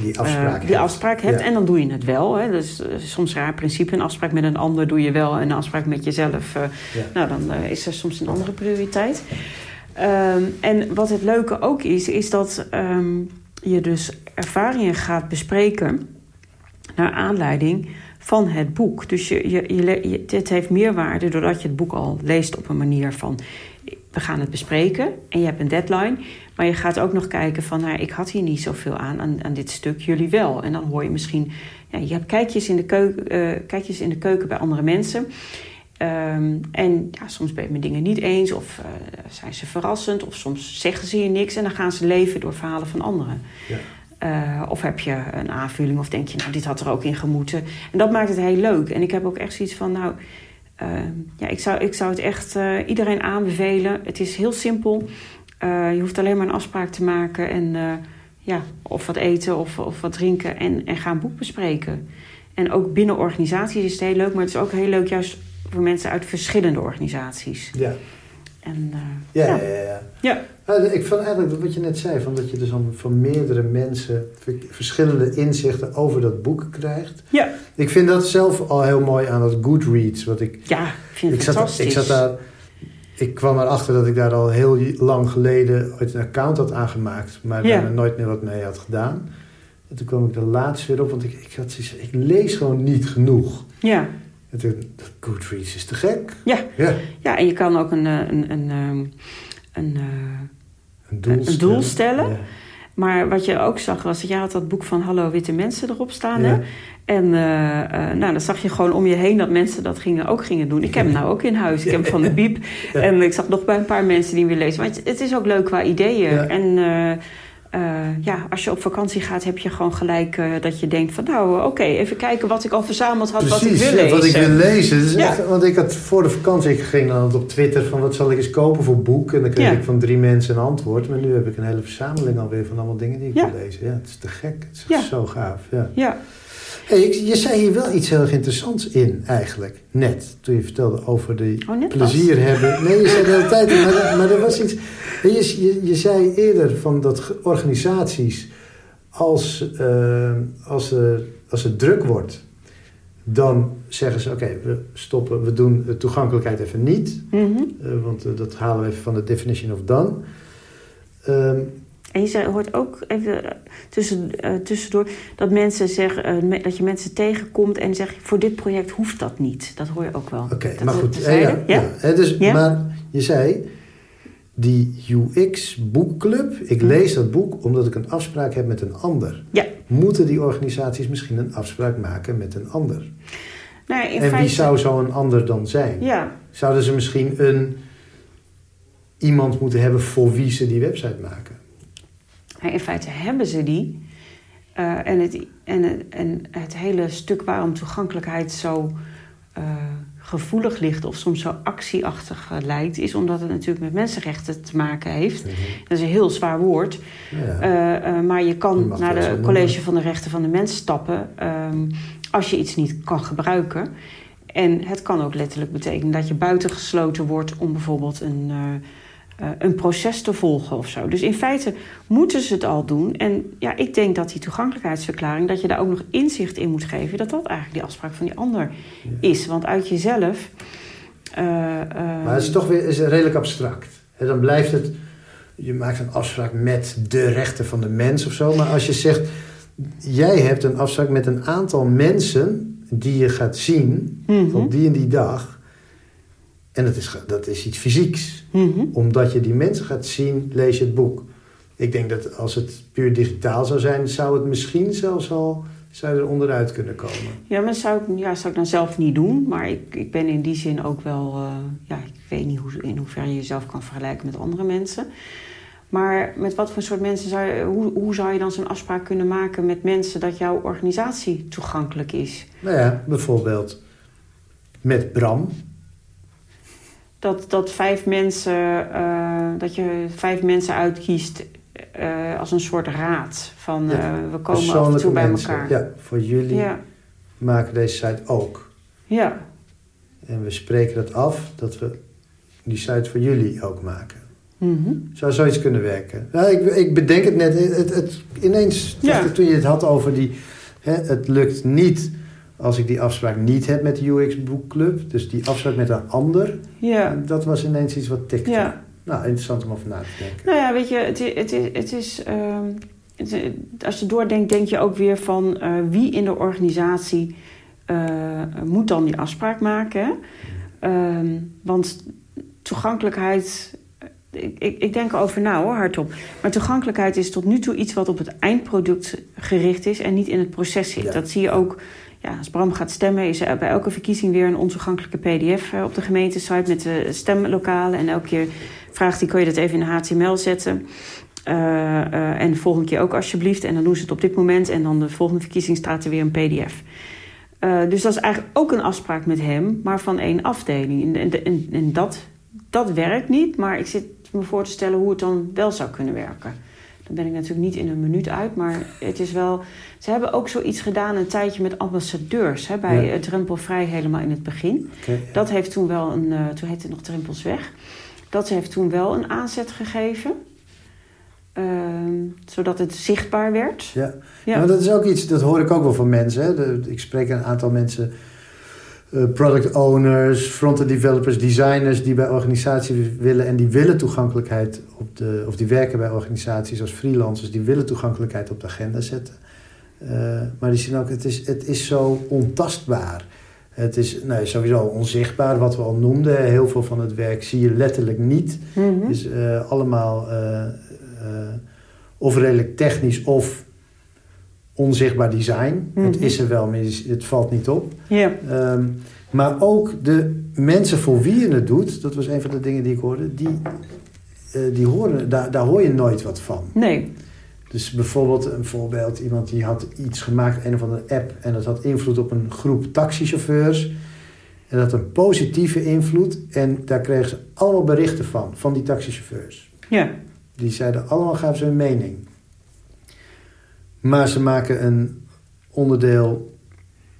die afspraak, die afspraak hebt. Ja. En dan doe je het wel. Hè. Dus soms raar principe. Een afspraak met een ander doe je wel. En een afspraak met jezelf. Ja. Nou, dan is er soms een andere prioriteit. Um, en wat het leuke ook is, is dat um, je dus ervaringen gaat bespreken. Naar aanleiding van het boek. Dus je, je, je, je, het heeft meerwaarde doordat je het boek al leest op een manier van we gaan het bespreken en je hebt een deadline. Maar je gaat ook nog kijken van, nou, ik had hier niet zoveel aan, aan, aan dit stuk, jullie wel. En dan hoor je misschien, ja, je hebt kijkjes in de, keuken, uh, kijkjes in de keuken bij andere mensen. Ehm, en ja, soms ben je met dingen niet eens of eh, zijn ze verrassend of soms zeggen ze je niks en dan gaan ze leven door verhalen van anderen. Ja. Eh, of heb je een aanvulling of denk je, nou, dit had er ook in gemoeten. En dat maakt het heel leuk. En ik heb ook echt zoiets van, nou, ja, ik zou, ik zou het echt uh, iedereen aanbevelen. Het is heel simpel. je hoeft alleen maar een afspraak te maken en ja, of wat eten of, of wat drinken en, en gaan boek bespreken. En ook binnen organisaties is het heel leuk, maar het is ook heel leuk juist voor mensen uit verschillende organisaties. Ja. En, uh, ja, ja, ja, ja. ja. Nou, ik vond eigenlijk wat je net zei, van dat je dus van, van meerdere mensen verschillende inzichten over dat boek krijgt. Ja. Ik vind dat zelf al heel mooi aan dat Goodreads. Wat ik, ja, vind ik fantastisch. Zat, ik zat daar, ik kwam erachter dat ik daar al heel lang geleden ooit een account had aangemaakt, maar ja. daar nooit meer wat mee had gedaan. En toen kwam ik er laatst weer op, want ik, ik, had, ik lees gewoon niet genoeg. Ja. En toen, Goodreads is te gek. Ja. ja. Ja, en je kan ook een, een, een, een, een, een doel een stellen. Doel stellen. Ja. Maar wat je ook zag was dat jij had dat boek van Hallo Witte Mensen erop staan. Ja. En uh, uh, nou, dan zag je gewoon om je heen dat mensen dat gingen, ook gingen doen. Ik heb hem nou ook in huis. Ik heb hem van de Biep. En ik zag nog bij een paar mensen die weer lezen. Maar het, het is ook leuk qua ideeën. En uh, uh, ja, als je op vakantie gaat, heb je gewoon gelijk uh, dat je denkt van... nou, oké, okay, even kijken wat ik al verzameld had, Precies, wat ik wil lezen. wat ik wil lezen. Dus Ja. echt, want ik had voor de vakantie, ik ging dan op Twitter van... wat zal ik eens kopen voor boek? En dan kreeg Ja. ik van drie mensen een antwoord. Maar nu heb ik een hele verzameling alweer van allemaal dingen die ik Ja. wil lezen. Ja, het is te gek. Het is zo gaaf. Ja. Hey, je zei hier wel iets heel interessants in, eigenlijk. Net, toen je vertelde over de Oh, plezier hebben. Nee, je zei de hele tijd, maar, maar er was iets... Je, je, je zei eerder van dat organisaties, als, eh, als, er, als het druk wordt... dan zeggen ze, oké, we stoppen, we doen de toegankelijkheid even niet. Mhm. eh, want eh, dat halen we even van de definition of done. Ehm, En je hoort ook even eh, tussen, eh, tussendoor dat mensen zeggen eh, dat je mensen tegenkomt en zegt voor dit project hoeft dat niet. Dat hoor je ook wel. Oké, maar goed. Ja, ja, dus? Maar je zei, die UX boekclub, ik Hm. lees dat boek omdat ik een afspraak heb met een ander. Ja. Moeten die organisaties misschien een afspraak maken met een ander? Nou, in en feite, wie zou zo'n ander dan zijn? Ja, Zouden ze misschien een, iemand moeten hebben voor wie ze die website maken? Maar in feite hebben ze die. Eh, en, het, en, en het hele stuk waarom toegankelijkheid zo eh, gevoelig ligt of soms zo actieachtig eh, lijkt, is omdat het natuurlijk met mensenrechten te maken heeft. Dat is een heel zwaar woord. Ja. Maar je kan naar het College noemen. van de Rechten van de Mens stappen ehm, als je iets niet kan gebruiken. En het kan ook letterlijk betekenen dat je buitengesloten wordt om bijvoorbeeld een, een proces te volgen of zo. Dus in feite moeten ze het al doen. En ja, ik denk dat die toegankelijkheidsverklaring, dat je daar ook nog inzicht in moet geven, dat dat eigenlijk die afspraak van die ander is. Want uit jezelf. eh, eh, Maar het is toch weer is redelijk abstract. Dan blijft het, je maakt een afspraak met de rechten van de mens of zo. Maar als je zegt, jij hebt een afspraak met een aantal mensen die je gaat zien mhm, op die en die dag. En dat is, dat is iets fysieks. mhm. Omdat je die mensen gaat zien, lees je het boek. Ik denk dat als het puur digitaal zou zijn, zou het misschien zelfs al zou er onderuit kunnen komen. Ja, maar zou ik, ja, zou ik dan zelf niet doen. Maar ik, ik ben in die zin ook wel... eh, ja, ik weet niet hoe, in hoeverre je jezelf kan vergelijken met andere mensen. Maar met wat voor soort mensen zou je... Hoe, hoe zou je dan zo'n afspraak kunnen maken met mensen... dat jouw organisatie toegankelijk is? Nou ja, bijvoorbeeld met Bram. Dat, dat vijf mensen... eh, dat je vijf mensen uitkiest eh, als een soort raad. Van Ja, eh, we komen af en toe bij mensen. elkaar. Ja, voor jullie ja. maken deze site ook. ja. En we spreken dat af dat we die site voor jullie ook maken. Mhm. Zou zoiets kunnen werken? Nou, ik, ik bedenk het net. Het, het, het- ineens, Ja. toen je het had over die... Hè, het lukt niet als ik die afspraak niet heb met de UX Boekclub. Dus die afspraak met een ander. ja. Dat was ineens iets wat tikte. Ja. Nou, interessant om over na te denken. Nou ja, weet je, het is, het is, het is, ehm, het is- als je doordenkt, denk je ook weer van eh, wie in de organisatie eh, moet dan die afspraak maken. Ehm, want toegankelijkheid, ik, ik, ik denk erover na hoor, hardop. Maar toegankelijkheid is tot nu toe iets wat op het eindproduct gericht is en niet in het proces zit. Ja. Dat zie je ook ja, als Bram gaat stemmen, is er bij elke verkiezing weer een ontoegankelijke pdf op de gemeentesite met de stemlokalen. En elke keer vraagt hij, kun je dat even in HTML zetten? en de volgende keer ook alsjeblieft. En dan doen ze het op dit moment. En dan de volgende verkiezing staat er weer een pdf. dus dat is eigenlijk ook een afspraak met hem, maar van één afdeling. En, en, en dat, dat werkt niet, maar ik zit me voor te stellen hoe het dan wel zou kunnen werken. Dan ben ik natuurlijk niet in een minuut uit, maar het is wel... Ze hebben ook zoiets gedaan een tijdje met ambassadeurs hè, bij ja. Drempelvrij helemaal in het begin. Dat heeft toen wel een... Uh, toen heette het nog Drempelsweg. Dat heeft toen wel een aanzet gegeven. Uh, zodat het zichtbaar werd. Ja. ja, maar dat is ook iets, dat hoor ik ook wel van mensen. Hè. Ik spreek een aantal mensen product owners, front-end developers, designers die bij organisaties willen en die willen toegankelijkheid op de, of die werken bij organisaties als freelancers, die willen toegankelijkheid op de agenda zetten. Uh, maar die zien ook, het is, het is zo ontastbaar. Het is nou, sowieso onzichtbaar, wat we al noemden. Heel veel van het werk zie je letterlijk niet. Het mm -hmm. is uh, allemaal of redelijk technisch of onzichtbaar design. Mm -hmm. Het is er wel, maar het valt niet op. Yeah. Um, maar ook de mensen voor wie je het doet, dat was een van de dingen die ik hoorde, die, uh, die horen, daar, daar hoor je nooit wat van. Nee. Dus bijvoorbeeld een voorbeeld, iemand die had iets gemaakt, een of andere app, en dat had invloed op een groep taxichauffeurs. En dat had een positieve invloed. En daar kregen ze allemaal berichten van, van die taxichauffeurs. Ja. Die zeiden allemaal, gaven ze hun mening. Maar ze maken een onderdeel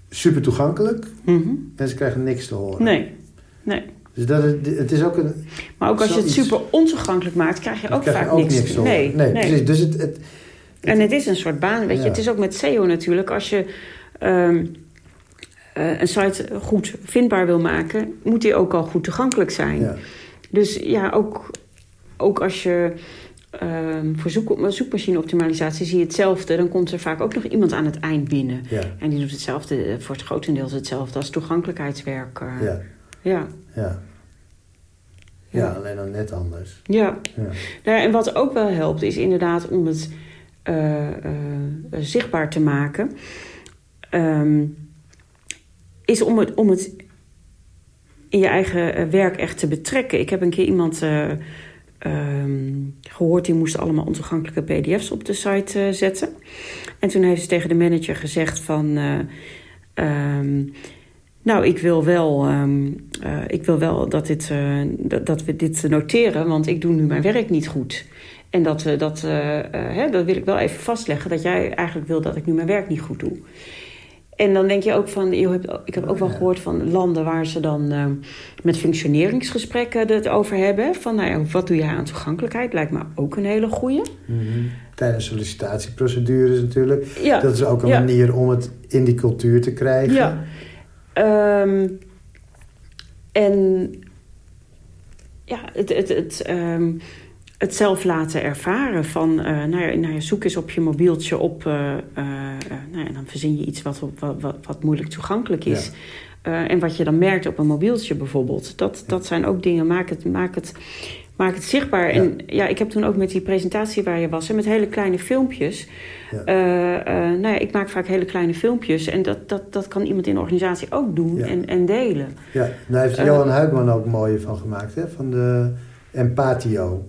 super toegankelijk. Mm -hmm. En ze krijgen niks te horen. Nee, nee. Dus dat is, het is ook een... Maar ook als je het super ontoegankelijk maakt, krijg je ook krijg vaak je ook niks. niks te horen. nee, nee, nee. precies. Dus het, het, het, En het is een soort baan, weet je. Het is ook met SEO natuurlijk. Als je um, uh, een site goed vindbaar wil maken, moet die ook al goed toegankelijk zijn. Ja. Dus ja, ook, ook als je um, voor zoek, zoekmachine-optimalisatie zie je hetzelfde. Dan komt er vaak ook nog iemand aan het eind binnen. Ja. En die doet hetzelfde, voor het grotendeels hetzelfde als toegankelijkheidswerk. Uh, ja. ja. Ja. Ja, alleen dan net anders. Ja. Ja. Nou, en wat ook wel helpt, is inderdaad om het uh, uh, zichtbaar te maken. Um, is om het, om het in je eigen werk echt te betrekken. Ik heb een keer iemand uh, um, gehoord... die moest allemaal ontoegankelijke pdf's op de site uh, zetten. En toen heeft ze tegen de manager gezegd van... Uh, um, nou, ik wil wel, um, ik wil wel dat, dit, dat, dat, we dit noteren... want ik doe nu mijn werk niet goed... En dat, dat, hè, dat wil ik wel even vastleggen... dat jij eigenlijk wil dat ik nu mijn werk niet goed doe. En dan denk je ook van, je hebt, ik heb ook wel gehoord van landen waar ze dan uh, met functioneringsgesprekken het over hebben. Van nou ja, wat doe jij aan toegankelijkheid? Lijkt me ook een hele goeie. Mm -hmm. Tijdens sollicitatieprocedures natuurlijk. Ja. Dat is ook een ja. manier om het in die cultuur te krijgen. Ja. Um, en ja, het, het, het, um, het zelf laten ervaren van, uh, nou, ja, nou ja, zoek eens op je mobieltje op, uh, uh, nou ja, dan verzin je iets wat, wat, wat, wat moeilijk toegankelijk is. En wat je dan merkt op een mobieltje bijvoorbeeld, dat, dat zijn ook dingen, maak het, maak het, maak het zichtbaar. En ja, ik heb toen ook met die presentatie waar je was, en met hele kleine filmpjes. Nou ja, ik maak vaak hele kleine filmpjes en dat, dat, dat kan iemand in de organisatie ook doen en, en delen. Ja, daar heeft Johan Huidman ook mooie van gemaakt, hè? van de Empatio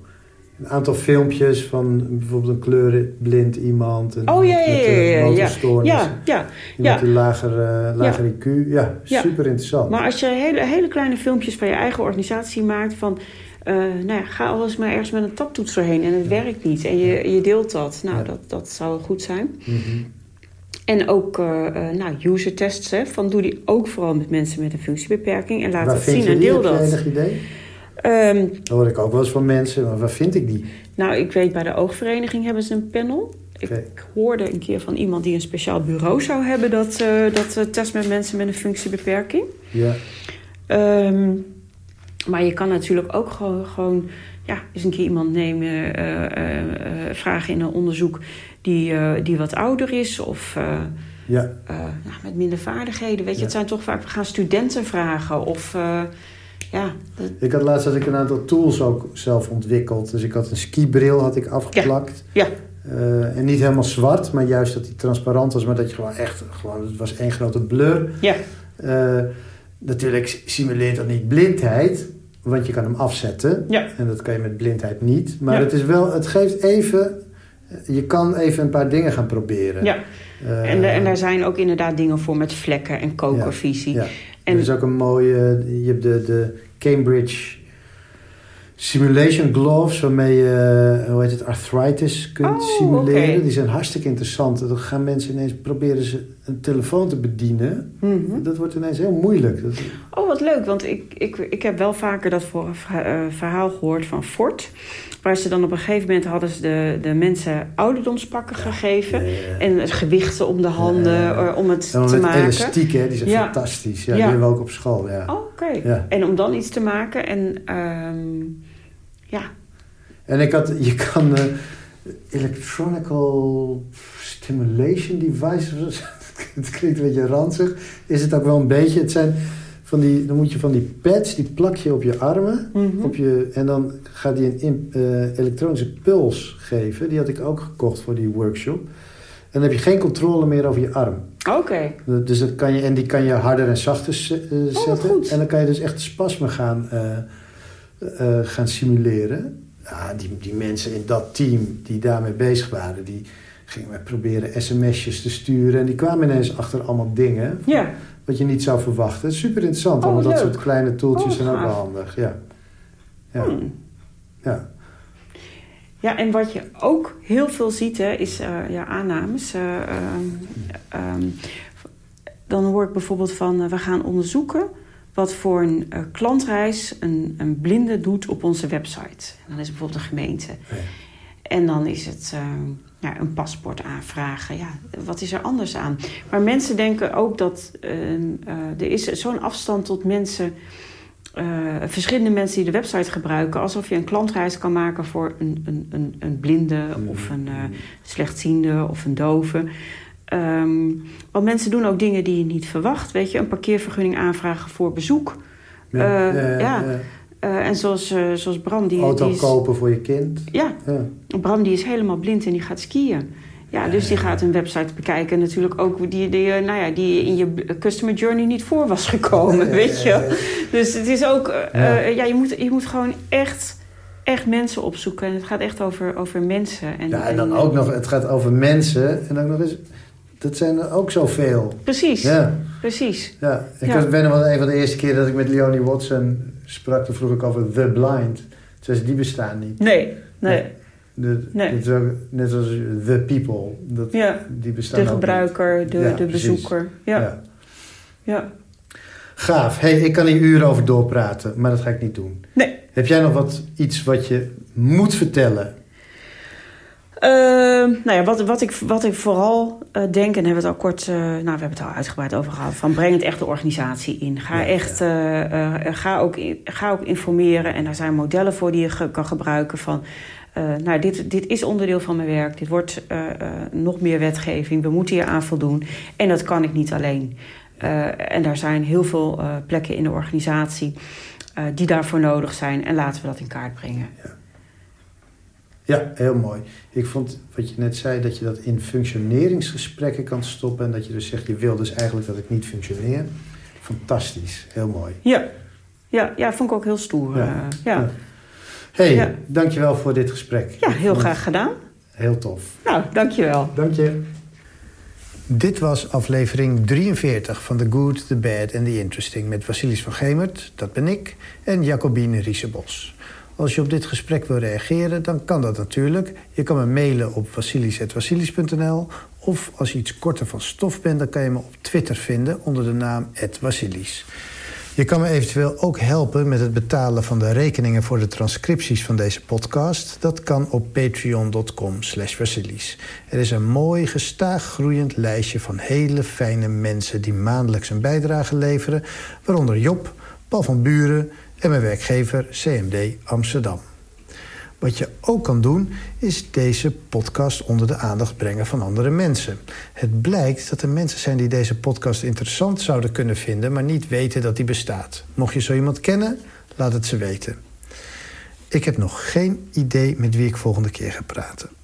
een aantal filmpjes van bijvoorbeeld een kleurenblind iemand. Een, oh ja, ja, ja. Ja, ja, ja, ja, iemand die lager, uh, lager ja. IQ. Ja, super interessant. Maar als je hele, hele kleine filmpjes van je eigen organisatie maakt van... Uh, nou ja, ga alles maar ergens met een taptoets doorheen en het werkt niet. En je, je deelt dat. Nou, dat, dat zou goed zijn. Mm -hmm. En ook uh, nou, user tests. Hè, van doe die ook vooral met mensen met een functiebeperking. En laat Waar dat zien en deel dat. Heb je enig idee? Um, dat hoor ik ook wel eens van mensen, maar waar vind ik die? Nou, ik weet bij de oogvereniging hebben ze een panel. Okay. Ik hoorde een keer van iemand die een speciaal bureau zou hebben... dat, uh, dat uh, test met mensen met een functiebeperking. Ja. Um, maar je kan natuurlijk ook gewoon, gewoon ja, eens een keer iemand nemen... Uh, vragen in een onderzoek die, die wat ouder is of... ja. nou, met minder vaardigheden. Weet je, ja. het zijn toch vaak... We gaan studenten vragen of... Ja, dat... Ik had laatst had ik een aantal tools ook zelf ontwikkeld. Dus ik had een skibril had ik afgeplakt. Ja. Eh, en niet helemaal zwart, maar juist dat hij transparant was, maar dat je gewoon echt, gewoon, het was één grote blur. Ja. Eh, natuurlijk simuleert dat niet blindheid, want je kan hem afzetten. Ja. En dat kan je met blindheid niet. Maar Ja. het is wel, het geeft even, je kan even een paar dingen gaan proberen. Ja. Eh, En, en daar zijn ook inderdaad dingen voor met vlekken en kokervisie. Ja. En- er is ook een mooie, je hebt de, de Cambridge Simulation Gloves, waarmee je, hoe heet het, arthritis kunt Oh, simuleren. Die zijn hartstikke interessant. Dan gaan mensen ineens proberen ze een telefoon te bedienen. Mhm. Dat wordt ineens heel moeilijk. Dat, Oh, wat leuk, want ik, ik, ik heb wel vaker dat voor, eh, verhaal gehoord van Ford. Waar ze dan op een gegeven moment hadden ze de, de mensen ouderdomspakken gegeven. eh, En gewichten om de handen eh, om het en te met maken. elastiek, hè, die zijn fantastisch. Ja. Die hebben we ook op school. Ja. Oh, oké. En om dan iets te maken. En ehm, ja, En ik had, je kan eh, electronical stimulation devices. het klinkt een beetje ranzig. Is het ook wel een beetje. Het zijn van die, dan moet je van die pads, die plak je op je armen. Mhm. Op je, en dan gaat die een eh, elektronische puls geven. Die had ik ook gekocht voor die workshop. En dan heb je geen controle meer over je arm. oké. Dus dat kan je, en die kan je harder en zachter eh, Oh, zetten. goed. En dan kan je dus echt spasmen gaan, eh, eh, gaan simuleren. Ja, die, die mensen in dat team die daarmee bezig waren, die gingen mij proberen sms'jes te sturen. En die kwamen ineens achter allemaal dingen Ja, wat je niet zou verwachten. Super interessant, Oh, want dat soort kleine toeltjes Oh, zijn ook wel handig. Ja. Ja. Hmm. ja. Ja, en wat je ook heel veel ziet, hè, is eh, ja, aannames. Eh, ehm, ehm, dan hoor ik bijvoorbeeld van, we gaan onderzoeken wat voor een eh, klantreis een, een blinde doet op onze website. En dan is het bijvoorbeeld een gemeente. Ja. En dan is het eh, ja, een paspoort aanvragen. Ja, wat is er anders aan? Maar mensen denken ook dat ehm, eh, er is zo'n afstand tot mensen... verschillende mensen die de website gebruiken... alsof je een klantreis kan maken voor een, een, een, een blinde... of een eh, slechtziende of een dove... Ehm, want mensen doen ook dingen die je niet verwacht. Weet je, een parkeervergunning aanvragen voor bezoek. Ja. Eh, Ja, ja. ja. Eh, en zoals, eh, zoals Bram, die, Auto die is, kopen voor je kind. Ja, Ja. Bram die is helemaal blind en die gaat skiën. Ja, dus die gaat een website bekijken. Natuurlijk ook die, die, eh, nou ja, die in je customer journey niet voor was gekomen, weet je. Dus het is ook... Ja. ja, je moet, je moet gewoon echt, echt mensen opzoeken. En het gaat echt over, over mensen. En, Ja, en dan en- ook nog, het gaat over mensen. En ook nog eens, dat zijn er ook zoveel. Precies, Ja. precies. Ja, ik Ja. was- ben wel een van de eerste keer dat ik met Leonie Watson sprak. Toen vroeg ik over The Blind. Toen zei ze, die bestaan niet. Nee, nee. De, Nee. dat is ook net zoals The People. Dat, Ja, Die bestaan de gebruiker, de, Ja, de bezoeker. Ja. ja. Gaaf. Hey, ik kan hier uren over doorpraten, maar dat ga ik niet doen. Nee. Heb jij nog wat, iets wat je moet vertellen? Ehm, nou ja, wat, wat, ik, wat ik vooral eh, denk, en hebben we het al kort, eh, nou, we hebben het al uitgebreid over gehad, van breng het echt de organisatie in. Ga Ja, echt, eh, ga, ook, in- ga ook informeren en daar zijn modellen voor die je ge- kan gebruiken van. nou, dit, dit is onderdeel van mijn werk. Dit wordt nog meer wetgeving. We moeten hier aan voldoen. En dat kan ik niet alleen. En daar zijn heel veel plekken in de organisatie die daarvoor nodig zijn. En laten we dat in kaart brengen. Ja, heel mooi. Ik vond wat je net zei, dat je dat in functioneringsgesprekken kan stoppen. En dat je dus zegt, je wil dus eigenlijk dat ik niet functioneer. Fantastisch, heel mooi. Ja, ja, ja vond ik ook heel stoer. Ja. Ja, ja. Ja. hey, Ja. dankjewel voor dit gesprek. ja heel graag gedaan. Heel tof. Nou, dankjewel. Dank je. Dit was aflevering 43 van The Good, The Bad and The Interesting... met Vasilis van Gemert, dat ben ik, en Jacobine Riesebos. Als je op dit gesprek wil reageren, dan kan dat natuurlijk. Je kan me mailen op vasilis.vasilis.nl... of als je iets korter van stof bent, dan kan je me op Twitter vinden... onder de naam @vasilis. Je kan me eventueel ook helpen met het betalen van de rekeningen voor de transcripties van deze podcast. Dat kan op patreon.com slash Vasilis. Er is een mooi gestaag groeiend lijstje van hele fijne mensen die maandelijks een bijdrage leveren. Waaronder Job, Paul van Buren en mijn werkgever CMD Amsterdam. Wat je ook kan doen, is deze podcast onder de aandacht brengen van andere mensen. Het blijkt dat er mensen zijn die deze podcast interessant zouden kunnen vinden, maar niet weten dat die bestaat. Mocht je zo iemand kennen, laat het ze weten. Ik heb nog geen idee met wie ik volgende keer ga praten.